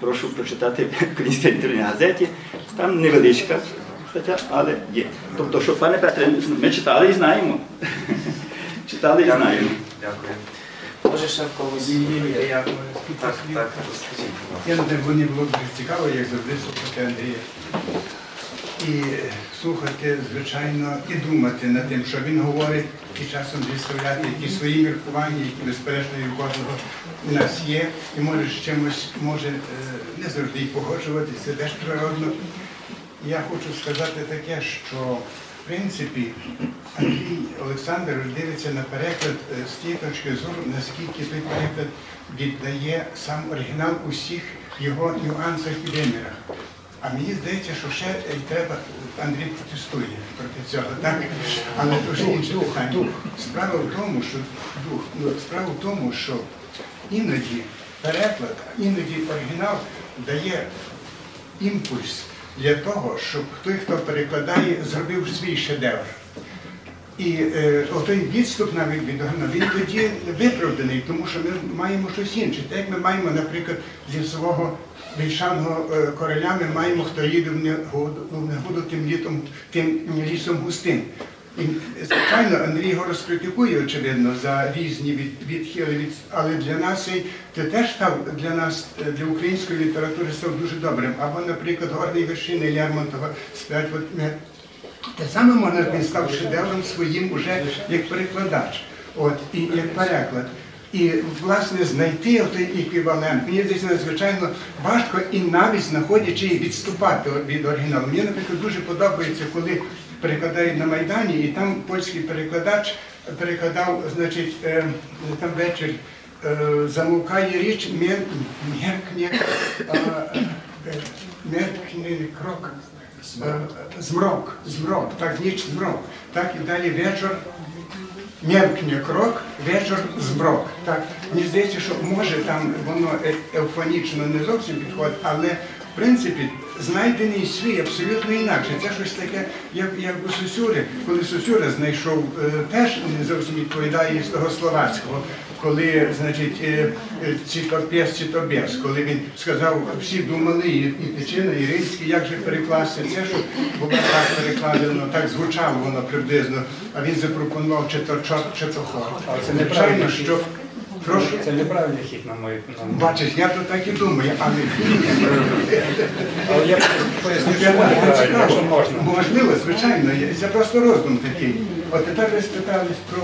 прошу прочитати в українській літературній газеті. Там невеличка стаття, але є. Тобто, що, пане Петре, ми читали і знаємо. читали і знаємо. Дякую. Може ще в когось я Так, так, розкажіть. Я на мені було дуже цікаво, як завжди слухати Андрія. І слухати, звичайно, і думати над тим, що він говорить, і часом виставляти якісь свої міркування, які, безперечно, і у кожного у нас є, і може з чимось може е, не завжди погоджуватися, це теж природно. Я хочу сказати таке, що в принципі Андрій Олександр дивиться на переклад е, з тієї точки зору, наскільки той переклад віддає сам оригінал усіх його нюансах і вимірах. А мені здається, що ще е, треба, Андрій протестує проти цього, так? Але вже інше питання. Справа в тому, що дух, ну, справа в тому, що іноді переклад, іноді оригінал дає імпульс для того, щоб той, хто перекладає, зробив свій шедевр. І е, отой відступ навіть від оригіналу, він тоді виправданий, тому що ми маємо щось інше. Так як ми маємо, наприклад, з лісового більшаного е, короля, ми маємо, хто їде в негоду, в негоду тим, літом, тим лісом густим. Звичайно, Андрій його розкритикує, очевидно, за різні від, відхили, від, але для нас це теж став для нас, е, для української літератури став дуже добрим. Або, наприклад, горні вершини Лермонтова сплять. От, те саме можна він став шедевром своїм уже як перекладач, от, і як переклад. І власне знайти той еквівалент, мені здається, надзвичайно важко і навіть знаходячи і відступати від оригіналу. Мені, наприклад, дуже подобається, коли перекладають на Майдані, і там польський перекладач перекладав, значить, е, там вечір е, замовкає річ, мер- меркне, е, меркне крок. Змрок, змрок, так ніч змрок. Так і далі вечір меркне крок, вечір змрок. Так, мені здається, що може там воно евфонічно не зовсім підходить, але в принципі знайдений свій абсолютно інакше. Це щось таке, як, як у Сосюри, коли Сосюра знайшов е, теж не зовсім відповідає з того словацького, коли, значить, е, е, чи то п'єс, чи то бєс, коли він сказав, всі думали, і, і Тичина, і Рильський, як же перекласти це, що було так перекладено, так звучало воно приблизно, а він запропонував чи то чорт, чи то хор. Це неправильно. що прошу. Це неправильний хід, на мою на мою- Бачиш, я то так і думаю, але Але я поясню, неправильно, якщо можна. Можливо, звичайно, є. це просто роздум такий. От тепер ви спитались про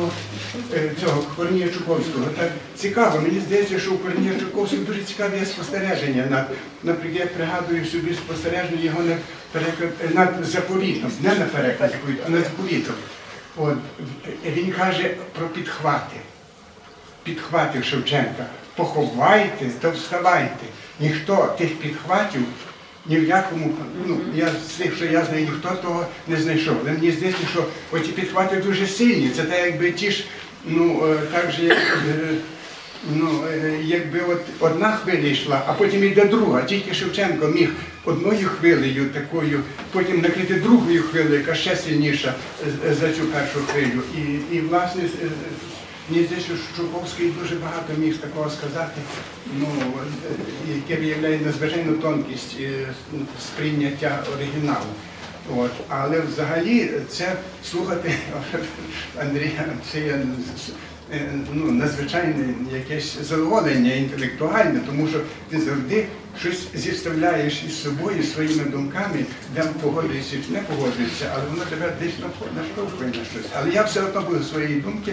е, цього Корнія Чуковського. Так цікаво, мені здається, що у Корнія Чуковського дуже цікаві є спостереження над, наприклад, я пригадую собі спостереження його над, переклад, над заповітом, не на переклад заповіту, а над заповітом. От, він каже про підхвати підхватів Шевченка. Поховайте, то вставайте. Ніхто тих підхватів ні в якому, ну, я з тих, що я знаю, ніхто того не знайшов. Але мені здається, що оці підхвати дуже сильні. Це так, якби ті ж, ну, е, так же, як, е, ну, е, якби от одна хвиля йшла, а потім йде друга. Тільки Шевченко міг одною хвилею такою, потім накрити другою хвилею, яка ще сильніша за цю першу хвилю. І, і власне, Мені здається, що Чуковський дуже багато міг такого сказати, ну, е, яке виявляє надзвичайну тонкість е, сприйняття оригіналу. От. Але взагалі це слухати Андрія, це е, ну, надзвичайне якесь задоволення інтелектуальне, тому що ти завжди щось зіставляєш із собою, своїми думками, де погоджуєшся чи не погоджуєшся, але воно тебе десь наштовхує на щось. Але я все одно буду своєї думки,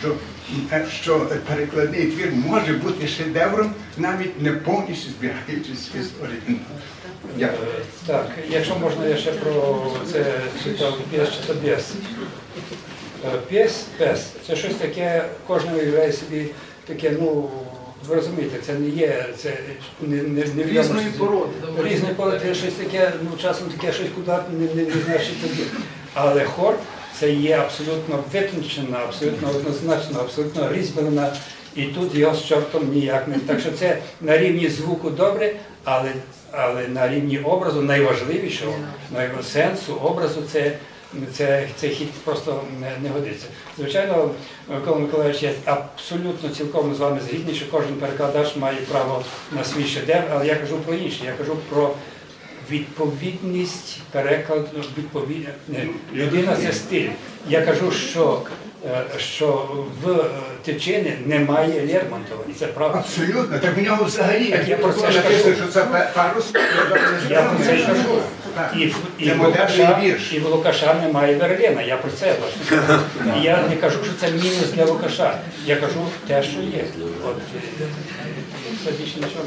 що, е, що перекладний твір може бути шедевром, навіть не повністю збігаючись із оригіналу. Дякую. Е, Так, якщо можна, я ще про це читав п'єс чи то. Е, П'єс, пес, це щось таке, кожен уявляє собі таке, ну, ви розумієте, це не є, це не, не, не Різної породи, да, Різної породи, це щось таке, ну, часом таке щось куди не, не, не знаєш, що тоді. Але хор це є абсолютно витончена, абсолютно однозначно, абсолютно різьблена, і тут його з чортом ніяк не. Так що це на рівні звуку добре, але, але на рівні образу найважливішого, найва- сенсу образу це. Це, цей хід просто не, не годиться. Звичайно, Микола Миколаївич, я абсолютно цілком з вами згідний, що кожен перекладач має право на свій шедевр, але я кажу про інше. Я кажу про відповідність перекладу, відповідь... людина це стиль. Я кажу, що, що в е, Тичини немає Лермонтова, це правда. Абсолютно, так в нього взагалі, Так я про це написано, кажу. що це парус, Я про це кажу. І, в- і, Це в Лукаша, вірш. і в Лукаша немає Верлена, я про це кажу. Я не кажу, що це мінус для Лукаша. Я кажу те, що є. От, е, це більше нічого.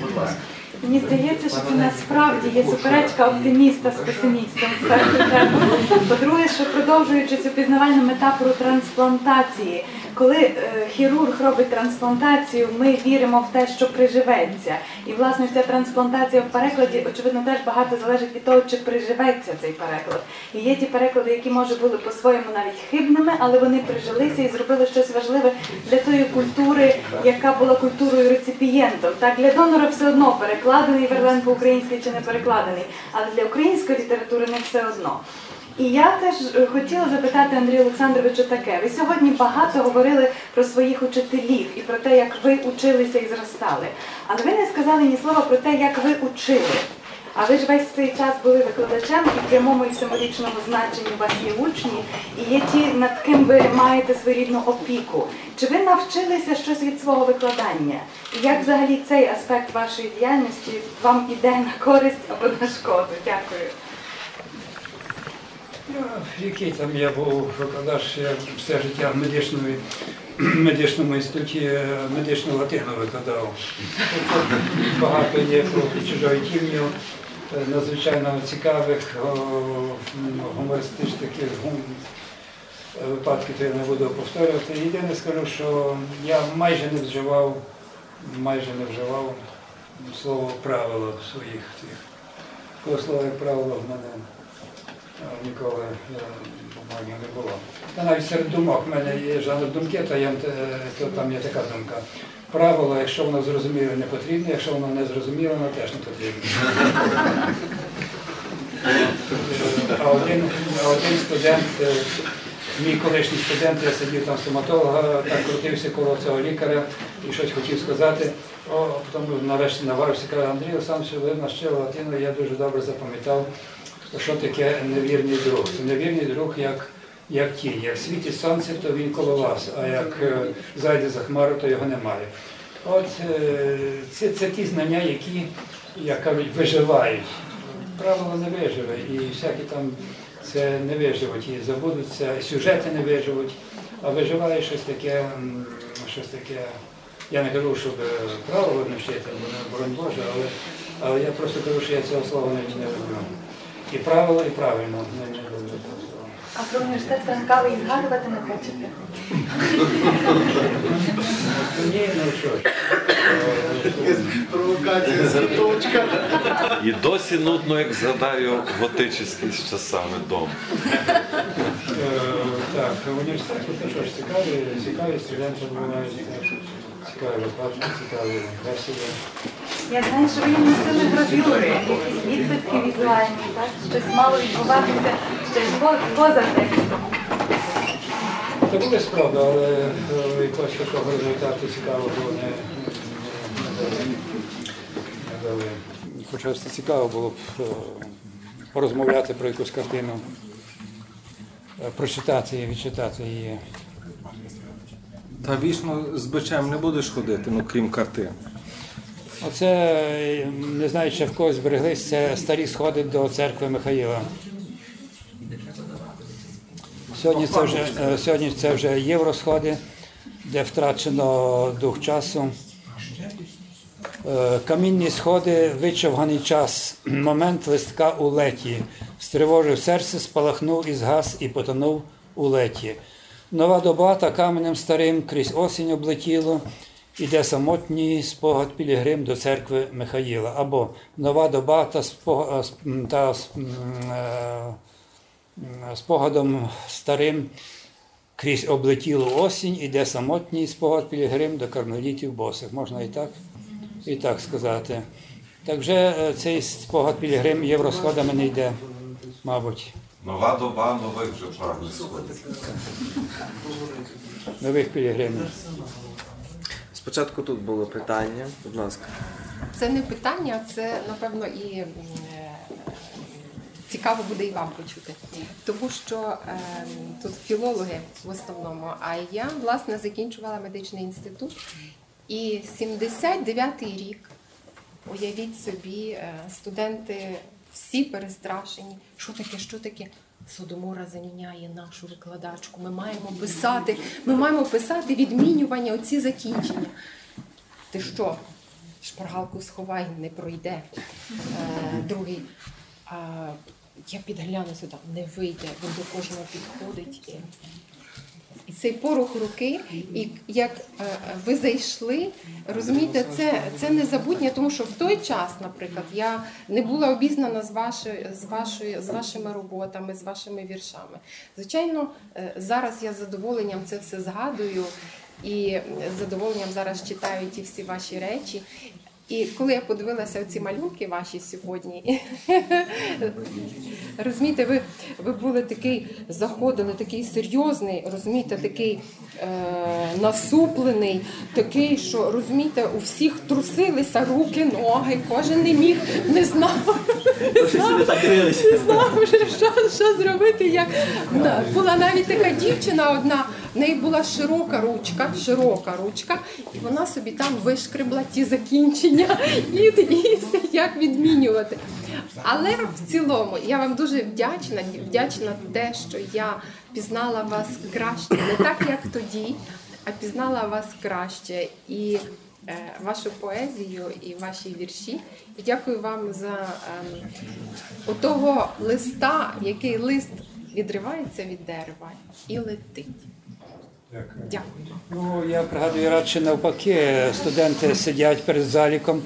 Будь ласка. Мені здається, що це насправді є суперечка оптиміста з песимістом. По-друге, що продовжуючи цю пізнавальну метафору трансплантації, коли е, хірург робить трансплантацію, ми віримо в те, що приживеться. І власне ця трансплантація в перекладі, очевидно, теж багато залежить від того, чи приживеться цей переклад. І є ті переклади, які може були по-своєму навіть хибними, але вони прижилися і зробили щось важливе для тої культури, яка була культурою реципієнтом. Так для донора все одно перекладений верлен по-українськи чи не перекладений, але для української літератури не все одно. І я теж е, хотіла запитати Андрія Олександровича таке. Ви сьогодні багато говорили про своїх учителів і про те, як ви училися і зростали. Але ви не сказали ні слова про те, як ви учили. А ви ж весь цей час були викладачем і в прямому і символічному значенні у вас є учні, і є ті, над ким ви маєте своєрідну опіку. Чи ви навчилися щось від свого викладання? І як взагалі цей аспект вашої діяльності вам іде на користь або на шкоду? Дякую. Ну, Який там я був викладач, я все життя в медичному, медичному інституті е, медичну латину викладав. Багато є про чужої хімію. е, надзвичайно цікавих гумористичних таких е, випадків, то я не буду повторювати. Єдине скажу, що я майже не вживав, майже не вживав слово правило своїх слова, як правило, в мене ніколи е, по-моєму, не було. Та навіть серед думок в мене є жанр думки, то, є, е, то там є така думка. Правило, якщо воно зрозуміло, не потрібно, якщо воно не зрозуміло, воно теж не потрібно. А один, один студент, е, мій колишній студент, я сидів там стоматолога, так крутився коло цього лікаря і щось хотів сказати. О, потім нарешті наварився, каже, Андрій Олександрович, ви навчили латину, я дуже добре запам'ятав, що таке невірний друг. Невірний друг як, як тінь. Як світить сонце, то він коло вас, а як е, зайде за хмару, то його немає. От е, це, це ті знання, які, як кажуть, виживають. Правило не виживе, і всякі там це не виживуть, і забудуться, і сюжети не виживуть, а виживає щось таке, щось таке. Я не кажу, щоб е, правило не вчити, бо не боронь Боже, але, але я просто кажу, що я цього слова не, не люблю. І правило, і правильно. А про університет Франкава і згадувати не хочете? Ні, ну що ж. Е, Провокація світочка. І досі нудно, як згадаю готичний з часами дом. Е, Так, університет це що ж цікаві, цікаві студенти бувають, цікаві випадки, цікаві бесіди. Я знаю, що ви їм носили гравюри, якісь відбитки візуальні, так? Щось мало відбуватися ще по- поза текстом. Це були спроби, але е, якогось такого результату цікавого не, не, не дали. Не. Хоча це цікаво було б е, порозмовляти про якусь картину, е, прочитати і відчитати її. Та вічно з бичем не будеш ходити, ну крім картин. Оце, не знаю, чи в когось збереглись, це старі сходи до церкви Михаїла. Сьогодні це вже, е, сьогодні це вже євросходи, де втрачено дух часу. Е, Камінні сходи, вичовганий час, момент листка у леті. Стривожив серце, спалахнув і згас, і потонув у леті. Нова доба та каменем старим крізь осінь облетіло, іде самотній спогад Пілігрим до церкви Михаїла. Або нова доба та, спога- е, та е, спогадом старим крізь облетілу осінь, іде самотній спогад Пілігрим до кармелітів босих. Можна і так, і так сказати. Так вже е, цей спогад Пілігрим євросходами не йде, мабуть, Нова доба, нових вже правильно сходить. нових пілігримів. Спочатку тут було питання, будь ласка. Це не питання, це напевно і е, цікаво буде і вам почути. Тому що е, тут філологи в основному, а я власне закінчувала медичний інститут. І 79-й рік, уявіть собі, е, студенти всі перестрашені. Що таке, що таке? Содомора заміняє нашу викладачку. Ми маємо писати, ми маємо писати відмінювання, оці закінчення. Ти що? Шпаргалку сховай, не пройде. Е, другий. А, я підгляну сюди, не вийде, він до кожного підходить. Цей порох руки, і як е, ви зайшли, розумієте, це, це незабутнє, тому що в той час, наприклад, я не була обізнана з, вашою, з, вашою, з вашими роботами, з вашими віршами. Звичайно, е, зараз я з задоволенням це все згадую і з задоволенням зараз читаю ті всі ваші речі. І коли я подивилася ці малюнки ваші сьогодні, розумієте, ви, ви були такий, заходили, такий серйозний, розумієте, такий е, насуплений, такий, що розумієте, у всіх трусилися руки, ноги, кожен не міг, не знав, не знав, не знав що, що зробити. Як була навіть така дівчина одна, в неї була широка ручка, широка ручка, і вона собі там вишкребла ті закінчення і, і все, як відмінювати. Але в цілому я вам дуже вдячна, вдячна те, що я пізнала вас краще, не так як тоді, а пізнала вас краще. І е, вашу поезію і ваші вірші. І дякую вам за ем, отого листа, який лист відривається від дерева і летить. Дякую. Ну, я пригадую радше навпаки, студенти сидять перед заліком.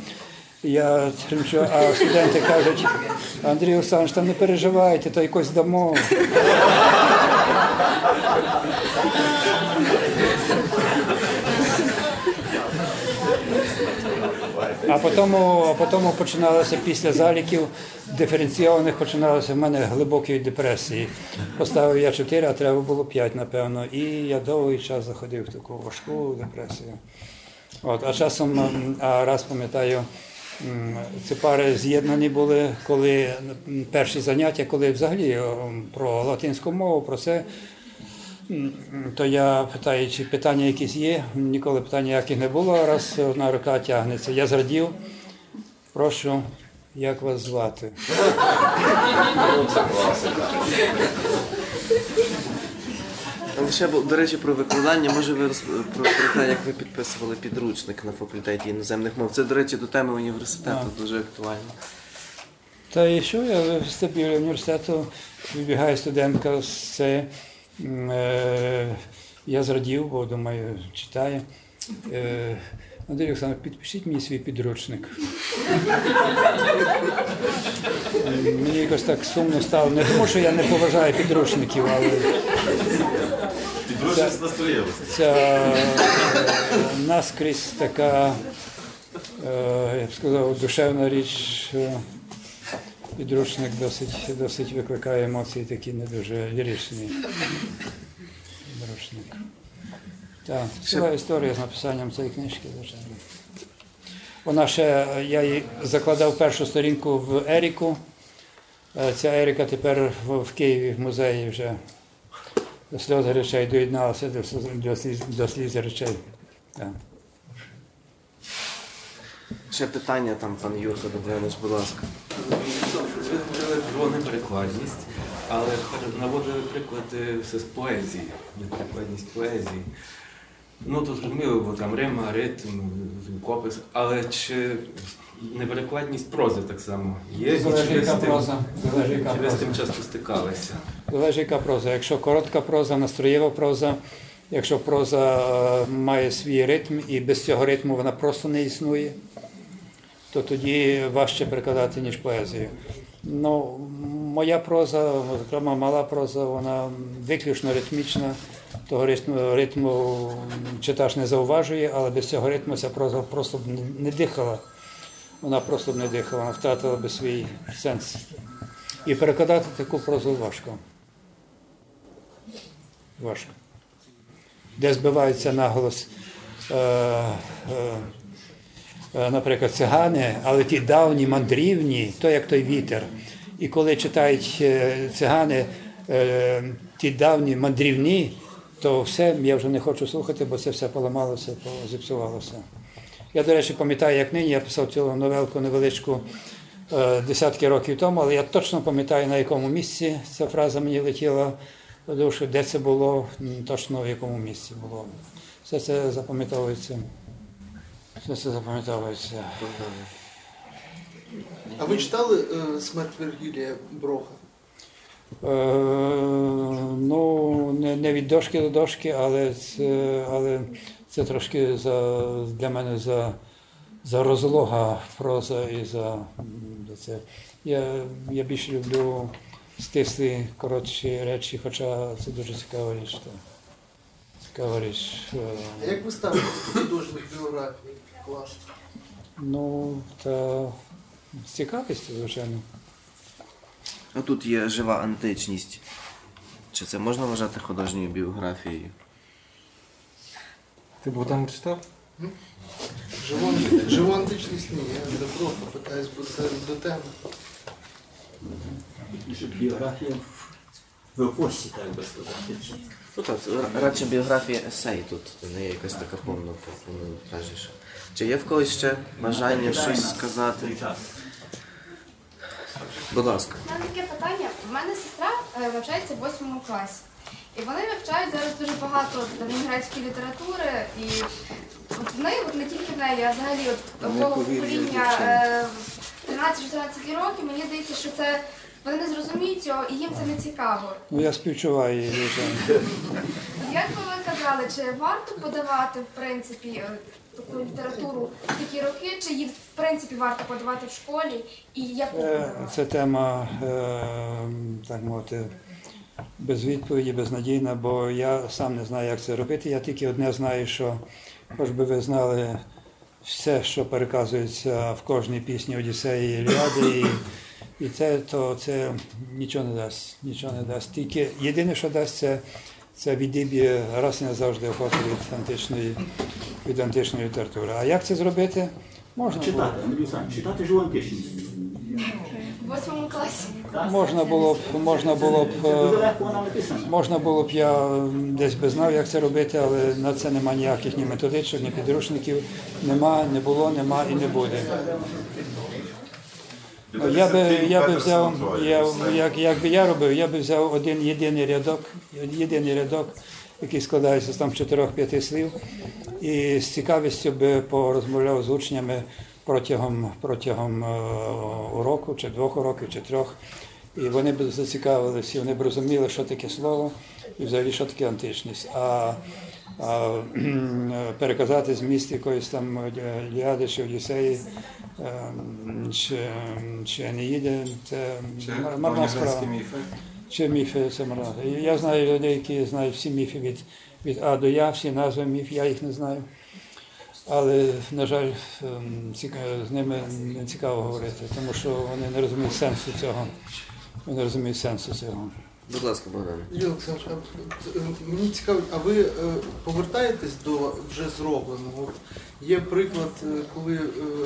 Я тримчу, а студенти кажуть, Андрій Олександрович, там не переживайте, то якось дамо. А потім, потім починалося після заліків диференційованих, починалося в мене глибокі депресії. Поставив я 4, а треба було 5, напевно. І я довгий час заходив в таку важку депресію. От, а часом, а раз пам'ятаю, ці пари з'єднані були, коли перші заняття, коли взагалі про латинську мову, про це. То я питаю, чи питання якісь є. Ніколи питань ніяких не було. Раз одна рука тягнеться. Я зрадів. Прошу, як вас звати? Ще до речі, про викладання. Може, ви роз... про, про те, як ви підписували підручник на факультеті іноземних мов. Це, до речі, до теми університету дуже актуально. Та і що я в вступі університету вибігає студентка з це. Е, я зрадів, бо думаю, читає. Е, Андрій Олександрович, підпишіть мені свій підручник. Мені якось так сумно стало. Не тому, що я не поважаю підручників, але Підручник ця е, наскрізь така, я б сказав, душевна річ. Підручник досить, досить викликає емоції такі не дуже ліричні. Підручник. Так, ціла історія з написанням цієї книжки, звичайно. Вона ще, я їй закладав першу сторінку в Еріку. Е, Ця Еріка тепер в, Києві в музеї вже до сльоз речей доєдналася до, сліз- до, сліз, до сліз речей. Так. Ще питання там, пан Юрко Добрянич, будь ласка. Ви говорили про неперекладність, але наводили приклади все з поезії, неперекладність поезії. Ну, то зрозуміло, бо там рима, ритм, звукопис, але чи неперекладність прози так само є? І Залежить, чи ви з яка тим- проза. Залежить, яка Чи ви з проза. тим часто стикалися? Залежить яка проза. Якщо коротка проза, настроєва проза, якщо проза е, має свій ритм і без цього ритму вона просто не існує, то тоді важче перекладати, ніж поезію. Ну, моя проза, зокрема мала проза, вона виключно ритмічна. Того ритму, ритму читач не зауважує, але без цього ритму ця проза просто б не- дихала. Вона просто б не дихала, вона втратила би свій сенс. І перекладати таку прозу важко. Важко. Де збиваються наголос, е, е, наприклад, цигани, але ті давні, мандрівні, то як той вітер. І коли читають е, цигани, е, ті давні мандрівні, то все, я вже не хочу слухати, бо це все поламалося, зіпсувалося. Я, до речі, пам'ятаю, як нині я писав цю новелку невеличку е, десятки років тому, але я точно пам'ятаю, на якому місці ця фраза мені летіла в душу, де це було, точно в якому місці було. Все це запам'ятовується. Все це запам'ятовується. А ви читали е, смерть Вергілія Броха? Е, ну, не, не від дошки до дошки, але це, але це трошки за, для мене за, за розлога проза і за, за це. Я, я більше люблю стислі, коротші речі, хоча це дуже цікава річ. Цікава річ. А Е, як ви ставитесь до художніх біографій? Клас. Ну, та з цікавістю, звичайно. А тут є жива античність. Чи це можна вважати художньою біографією? Ти Богдан читав? Живу, живу античність ні, я до Броха питаюсь, бо це до теми. Біографія в епосі, так би сказати. Ну так, радше біографія есей тут, не є якась така повна кажеш. Чи є в когось ще бажання щось сказати? Будь ласка. У мене таке питання. У мене сестра е, навчається в восьмому класі. І вони вивчають зараз дуже багато давньогрецької літератури і от в неї, от не тільки в неї, а взагалі от такого повірю, покоління е, 13-14 років, мені здається, що це вони не зрозуміють цього і їм це не цікаво. Ну я співчуваю звичайно. Як би ви казали, чи варто подавати в принципі е, таку літературу в такі роки, чи її в принципі варто подавати в школі і яку Е, подавати? Це тема, е, так мовити, без відповіді, безнадійна, бо я сам не знаю, як це робити. Я тільки одне знаю, що хоч би ви знали все, що переказується в кожній пісні Одіссеї і Іліади, і, і це, то це нічого не дасть. Нічого не дасть. Тільки єдине, що дасть, це, це відіб'є раз і назавжди охоту від античної, від античної літератури. А як це зробити? Можна. Читати, Андрій Олександрович, читати живу античність. В восьмому класі. Можна було б, можна було б, е, легко вона написана. можна було б, я десь би знав, як це робити, але на це нема ніяких ні методичок, ні підручників. Нема, не було, нема і не буде. Я би, я би взяв, я, як, як би я робив, я би взяв один єдиний рядок, єдиний рядок, який складається з там чотирьох-п'яти слів, і з цікавістю би порозмовляв з учнями протягом, протягом е, уроку, чи двох уроків, чи трьох. І вони б зацікавилися, і вони б розуміли, що таке слово і взагалі, що таке античність. А, переказати зміст якоїсь там е, Іліади чи Одіссеї ем, чи, чи Енеїди, це марна справа. Чи міфи це марна. Я знаю людей, які знають всі міфи від, від А до Я, всі назви міф, я їх не знаю. Але, на жаль, ем, з ними не цікаво говорити, тому що вони не розуміють сенсу цього. Вони не розуміють сенсу цього. Будь ласка, Богдане. Юрій Олександрович, е, мені цікаво, а ви е, повертаєтесь до вже зробленого? Є приклад, е, коли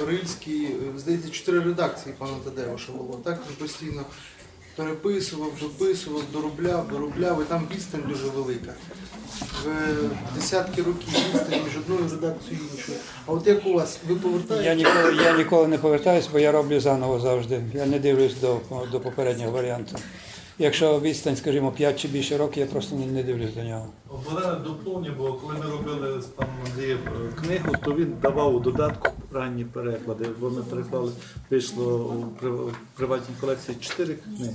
Рильський, здається, чотири редакції пана Тадеуша було, так? Він постійно переписував, дописував, доробляв, доробляв, і там відстань дуже велика. В десятки років відстань між одною редакцією і іншою. А от як у вас, ви повертаєтесь? Я ніколи, я ніколи не повертаюся, бо я роблю заново завжди. Я не дивлюсь до, до попереднього варіанту. Якщо відстань, скажімо, 5 чи більше років, я просто не, не дивлюсь до нього. Богдана доповню, бо коли ми робили з паном Андрієм е, книгу, то він давав у додатку ранні переклади. Бо ми переклали, вийшло у приватній колекції чотири книги.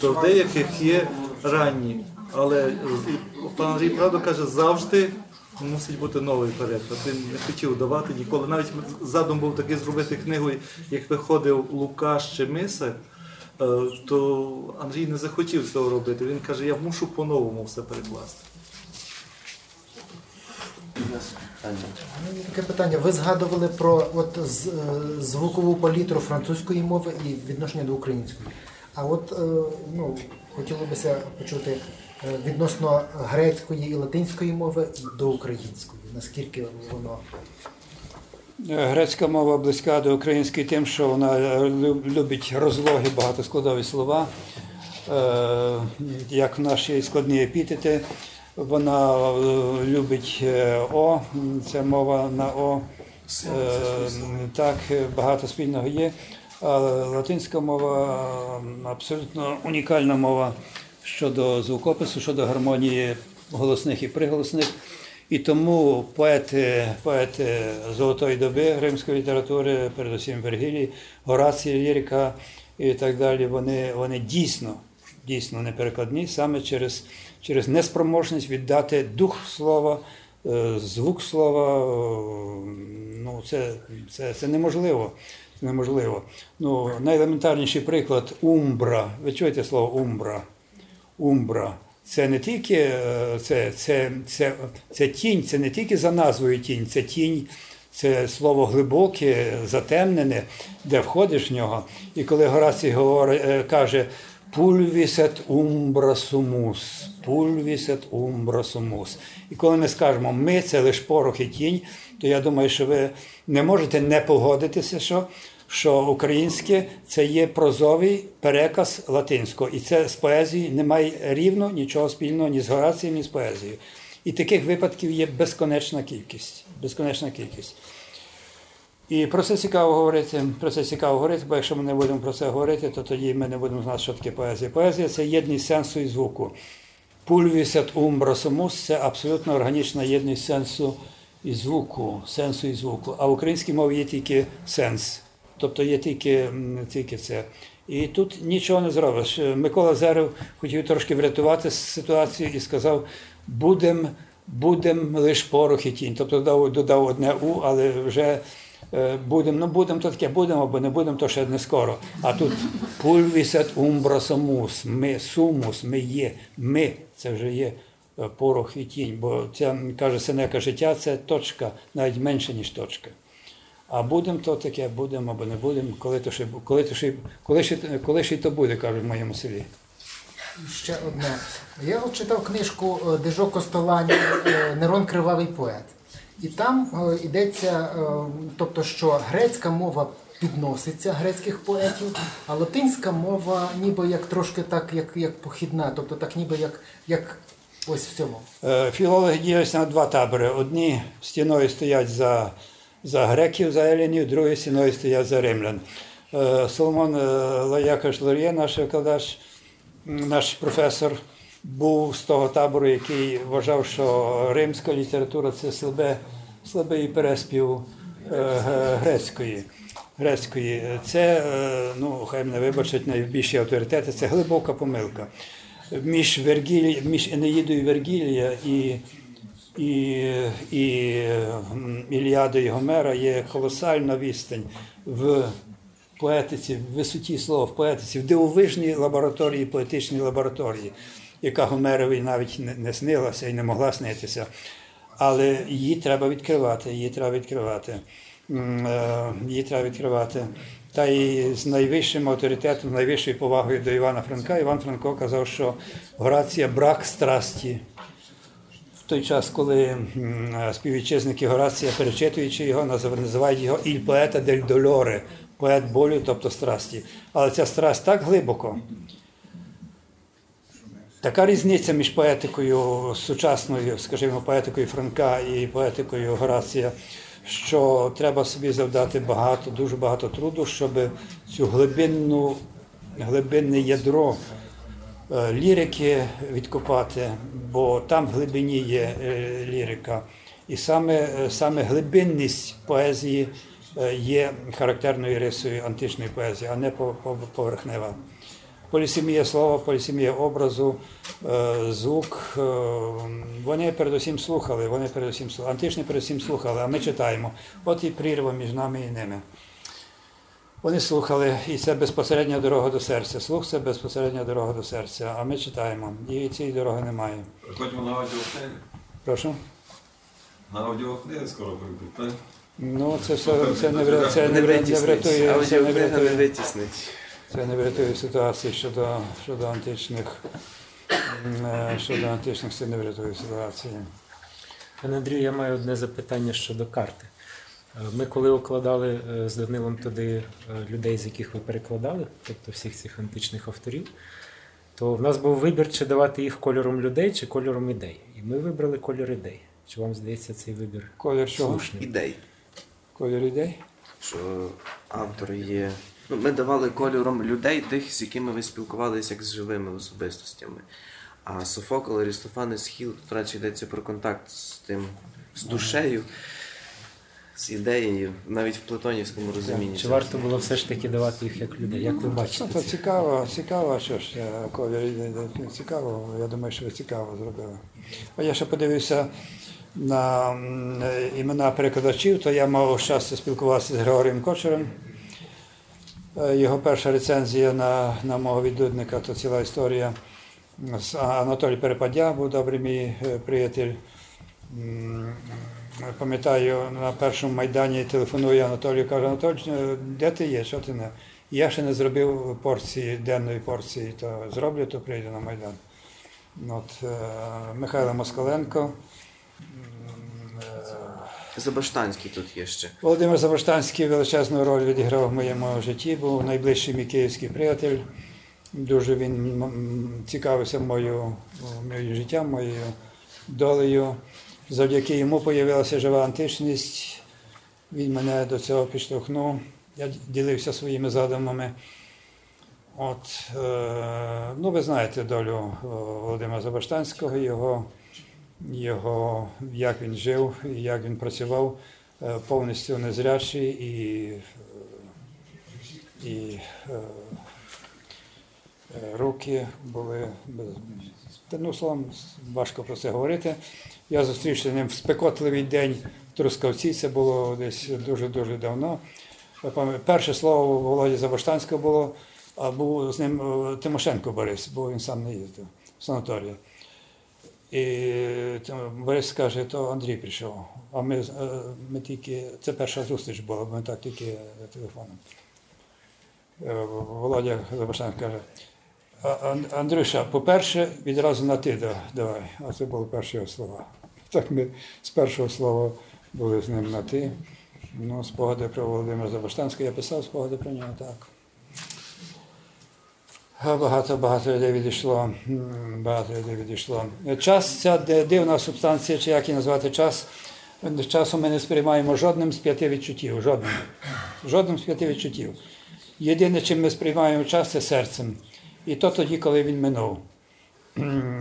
То в деяких є ранні, але е, пан Андрій правда каже, завжди мусить бути новий переклад. Він не хотів давати ніколи. Навіть задум був такий зробити книгу, як виходив Лукаш чи Мисар. Е, То Андрій не захотів цього робити. Він каже, я мушу по-новому все перекласти. Таке питання. Ви згадували про от е, звукову палітру французької мови і відношення до української. А от е, ну, хотілося б почути відносно грецької і латинської мови до української. Наскільки воно Грецька мова близька до української тим, що вона е, любить розлоги багатоскладові слова, е, як в наші складні епітети. Вона е, любить е, О, це мова на О. Е, Так, е, багато спільного є. Але латинська мова абсолютно унікальна мова щодо звукопису, щодо гармонії голосних і приголосних. І тому поети, поети золотої доби римської літератури, передусім Вергілій, Горацій, Лірика і так далі, вони, вони дійсно, дійсно неперекладні саме через, через неспроможність віддати дух слова, е, звук слова. е, Ну, це, це, це неможливо. Це неможливо. Ну, найелементарніший приклад умбра. Ви чуєте слово умбра? Умбра. Це не тільки е, це, це, це, це тінь, це не тільки за назвою тінь, це тінь, це слово глибоке, затемнене, де входиш в нього. І коли Горацій говорить, е, каже пульвісет умбра сумус, пульвісет умбра сумус. І коли ми скажемо ми це лише порох і тінь, то я думаю, що ви не можете не погодитися, що що українське це є прозовий переказ латинського, і це з поезії немає рівно нічого спільного ні з Горацієм, ні з поезією. І таких випадків є безконечна кількість. Безконечна кількість. І про це цікаво говорити. Про це цікаво говорити, бо якщо ми не будемо про це говорити, то тоді ми не будемо знати, що таке поезія. Поезія це єдність сенсу і звуку. Пульвісет умбра сумус це абсолютно органічна єдність сенсу і звуку, сенсу і звуку. А в українській мові є тільки сенс. Тобто є тільки, тільки це. І тут нічого не зробиш. Е, Микола Зерев хотів трошки врятувати ситуацію і сказав: будем, будем лиш порох і тінь. Тобто додав, додав одне У, але вже е, будем, ну будем то таке, будемо або не будемо, то ще не скоро. А тут пульвісет умбросомус, ми сумус, ми є, ми це вже є е, порох і тінь. Бо ця каже Сенека, життя це точка, навіть менше, ніж точка. А будемо то таке, будемо або не будемо, коли то ще, коли то ще, коли ще, коли ще й то буде, кажуть в моєму селі. Ще одне. Я от читав книжку е, Дежо Костолані е, Нерон Кривавий поет. І там е, йдеться, тобто, що грецька мова підноситься грецьких поетів, а латинська мова ніби як трошки так, як, як похідна, тобто так ніби як, як ось в цьому. Філологи діляться на два табори. Одні стіною стоять за, за греків, за елінів, другі стіною стоять за римлян. Е, Соломон е, Лаякаш Лор'є, наш викладач, наш професор, був з того табору, який вважав, що римська література це слабе, слабий переспів е, грецької. Грецької. Це, ну, хай мене вибачать найбільші авторитети, це глибока помилка між, Вергілі, між Енеїдою Вергілія і, і, і м, Іліадою Гомера є колосальна відстань в поетиці, в висоті слова, в поетиці, в дивовижній лабораторії, поетичній лабораторії, яка Гомерові навіть не, снилася і не могла снитися. Але її треба відкривати, її треба відкривати. Е, Її треба відкривати. Та і з найвищим авторитетом, найвищою повагою до Івана Франка, Іван Франко казав, що Горація брак страсті. Той час, коли співвітчизники Горація, перечитуючи його, називають його «Il poeta del dolore», поет болю, тобто страсті. Але ця страсть так глибоко, Така різниця між поетикою сучасною, скажімо, поетикою Франка і поетикою Горація, що треба собі завдати багато, дуже багато труду, щоб цю глибинну, глибинне ядро е, лірики відкопати, бо там в глибині є е, лірика. І саме, е, саме глибинність поезії е, є характерною рисою античної поезії, а не по- по- поверхнева. Полісемія слова, полісемія образу, звук. Вони передусім слухали, вони передусім слухали. Античні передусім слухали, а ми читаємо. От і прірва між нами і ними. Вони слухали, і це безпосередня дорога до серця. Слух це безпосередня дорога до серця, а ми читаємо. І цієї дороги немає. Ходимо на аудіокниги. Прошу. На аудіокниги скоро прийдуть, так? Ну, це все це не, вря- це не, Не не врятує. Це не врятує. витіснить. Це не врятує ситуації щодо, щодо античних щодо античних це не врятує ситуації. Пане Андрію, я маю одне запитання щодо карти. Е, Ми коли укладали е, з Данилом туди е, людей, з яких ви перекладали, тобто всіх цих античних авторів, то в нас був вибір, чи давати їх кольором людей, чи кольором ідей. І ми вибрали колір ідей. Чи вам здається цей вибір Колір чого? Ідей. Колір ідей? Що автори є. Ну, ми давали кольором людей, тих, з якими ви спілкувалися як з живими особистостями. А Софокл, Арістофан, Есхіл, тут радше йдеться про контакт з тим, з душею, з ідеєю, навіть в платонівському розумінні. Чи варто було все ж таки давати їх як людей? Як ви бачите? Ну, це? цікаво, цікаво, що ж цікаво. Я думаю, що ви цікаво зробили. А я ще подивився на імена перекладачів, то я мав щастя спілкуватися з Григорієм Кочерем. Е, Його перша рецензія на, на мого відлюдника, то ціла історія. Анатолій Перепадя був добрий мій е, приятель. Пам'ятаю, на першому майдані телефонує Анатолій, каже, Анатолій, е, де ти є? Що ти не? Я ще не зробив порції, денної порції, то зроблю, то прийду на Майдан. От, е, Михайло Москаленко. Забаштанський тут є ще. Володимир Забаштанський величезну роль відіграв в моєму житті, був найближчий мій київський приятель. Дуже він цікавився моєю, моїм життям, моєю долею. Завдяки йому з'явилася жива античність. Він мене до цього підштовхнув. Я ділився своїми задумами. От, е, ну, ви знаєте долю е, Володимира Забаштанського, його його, як він жив, як він працював, е, повністю незрячий і, і руки були ну, словом, важко про це говорити. Я зустрівся з ним в спекотливий день в Трускавці, це було десь дуже-дуже давно. Перше слово Володі Забаштанського було, а був з ним е, Тимошенко Борис, бо він сам не їздив в санаторію. І Борис каже, то Андрій прийшов. А ми, е, ми тільки, це перша зустріч була, ми так тільки телефоном. Е, Володя Забаштанський каже, «А, Ан- Андрюша, по-перше, відразу на ти давай. А це були перші його слова. Так ми з першого слова були з ним на ти. Ну, спогади про Володимира Забаштанського, я писав спогади про нього так. А Багато багато людей відійшло. Багато людей відійшло. Час ця дивна субстанція, чи як її назвати час. Часом ми не сприймаємо жодним з п'яти відчуттів. Жодним. Жодним з п'яти відчуттів. Єдине, чим ми сприймаємо час, це серцем. І то тоді, коли він минув.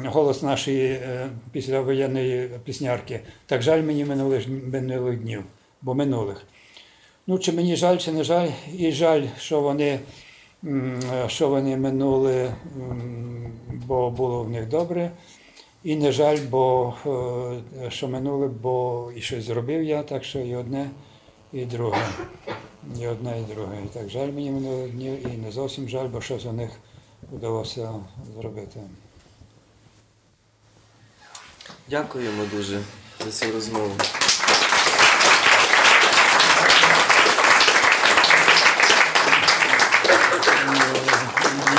Голос нашої е, післявоєнної піснярки. Так жаль мені минулих, минулих днів, бо минулих. Ну, чи мені жаль, чи не жаль, і жаль, що вони, що вони минули, бо було в них добре. І не жаль, бо е, що минули, бо і щось зробив я, так що і одне, і друге. І одне, і друге. І так жаль мені минулих днів, і не зовсім жаль, бо щось у них вдалося зробити. Дякуємо дуже за цю розмову.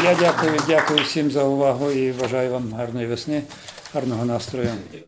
Я дякую, дякую всім за увагу і бажаю вам гарної весни, гарного настрою.